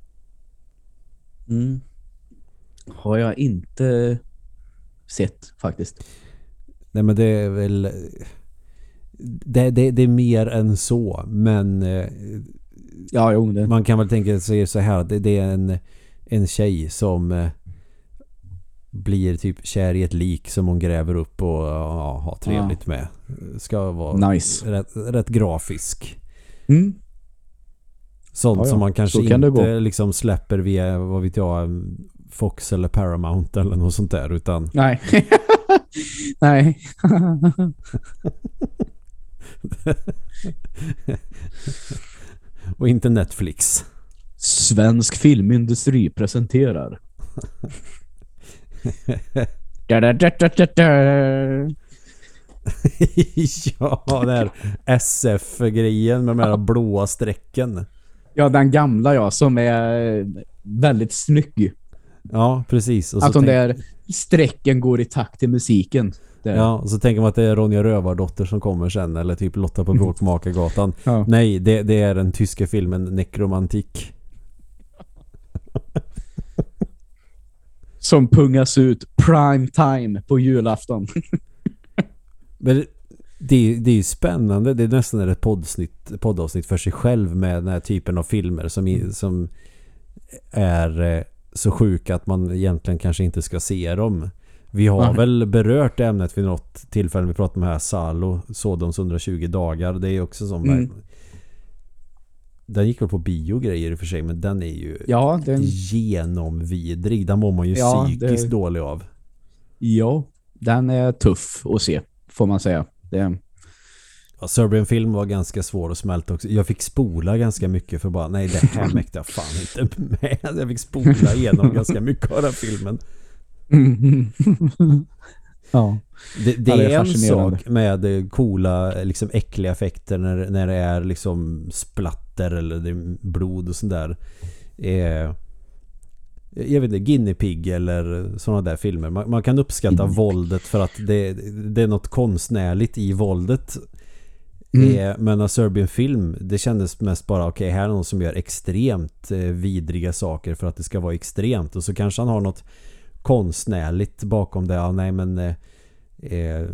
Mm. Har jag inte sett faktiskt. Nej men det är väl... Det, det, det är mer än så. Men eh, Ja, jo, det. man kan väl tänka sig så här. Det, det är en, en tjej som eh, blir typ kär i ett lik som hon gräver upp och ja, har trevligt med. Ska vara Nice. rätt, rätt grafisk. Mm. Sånt Ja, ja. som man kanske kan inte liksom släpper via, vad vet jag, Fox eller Paramount eller något sånt där. Utan Nej. (laughs) Nej. (laughs) och inte Netflix. Svensk filmindustri presenterar. da, da, da, da, da. (laughs) ja, den här SF-grejen med de här blåa strecken. Ja, den gamla ja, som är väldigt snygg. Ja, precis. Och Att de där strecken går i takt till musiken. Där. Ja, och så tänker man att det är Ronja Rövardotter som kommer sen eller typ Lotta på Bråkmakargatan. Ja. Nej, det, det är den tyska filmen Nekromantik. Som pungas ut prime time på julafton. Men det- det, är- ju spännande. Det är nästan ett poddsnitt, poddavsnitt för sig själv med den här typen av filmer som, i- som är eh, så sjuka att man egentligen kanske inte ska se dem. Vi har Nej. väl berört ämnet vid något tillfälle. Vi pratade om här Salo, Sodoms 120 dagar. Det är också som... Mm. Den gick väl på bio och grejer i och för sig, men den är ju Ja, den, genomvidrig. Den mår man ju Ja, psykiskt det- dålig av. ja, den är tuff att se, får man säga. Det, Ja, Serbian film var ganska svår att smälta också. Jag fick spola ganska mycket för bara, nej det här mäktar jag fan inte med. (laughs) Jag fick spola igenom (laughs) ganska mycket av den filmen. (laughs) ja. Det, det det är är en sak med eh, coola, liksom äckliga effekter när, när det är liksom splatter eller det är blod och sånt där. Eh, jag vet inte, Guinea Pig eller sådana där filmer. Man, man kan uppskatta Pig. våldet för att det, det är något konstnärligt i våldet. Mm. Eh, men Serbian film, det kändes mest bara okej, här är någon som gör extremt eh, vidriga saker för att det ska vara extremt. Och så kanske han har något konstnärligt bakom det. Ja, nej men eh, eh,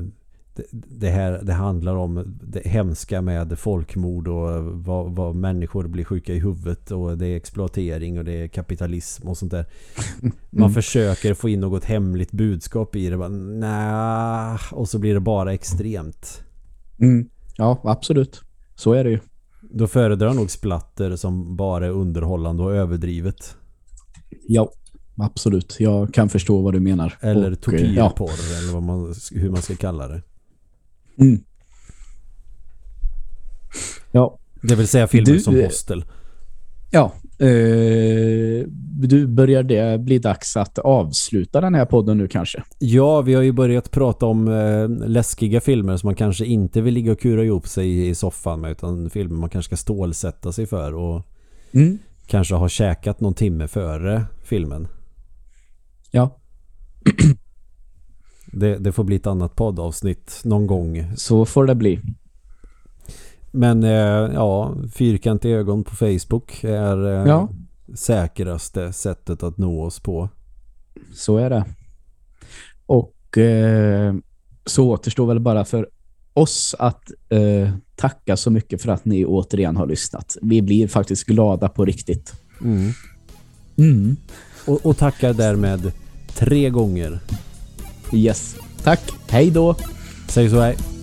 det, här det handlar om det hemska med folkmord och vad, vad människor blir sjuka i huvudet och det är exploatering och det är kapitalism och sånt där. Man Mm. försöker få in något hemligt budskap i det. Nja, och så blir det bara extremt. Mm. Ja, absolut. Så är det ju. Då föredrar jag nog splatter som bara är underhållande och överdrivet. Ja, absolut. Jag kan förstå vad du menar. Eller eh, ja. tortyrporr eller vad man, hur man ska kalla det. Mm. Ja, Det vill säga filmer Du- som Hostel. ja. Eh, du börjar det bli dags att avsluta den här podden nu kanske? Ja, vi har ju börjat prata om eh, läskiga filmer som man kanske inte vill ligga och kura ihop sig i, i soffan med utan filmer man kanske ska stålsätta sig för och Mm. kanske ha käkat någon timme före filmen. Ja, (clears throat) Det, det får bli ett annat poddavsnitt någon gång. så får det bli. Men eh, ja, fyrkantiga ögon på Facebook är eh, Ja. säkraste sättet att nå oss på. Så är det. Och eh, så återstår väl bara för oss att eh, tacka så mycket för att ni återigen har lyssnat. Vi blir faktiskt glada på riktigt. Mm. Mm. Och, och tackar därmed tre gånger. Yes. Tack. Hej då. Säg så hej.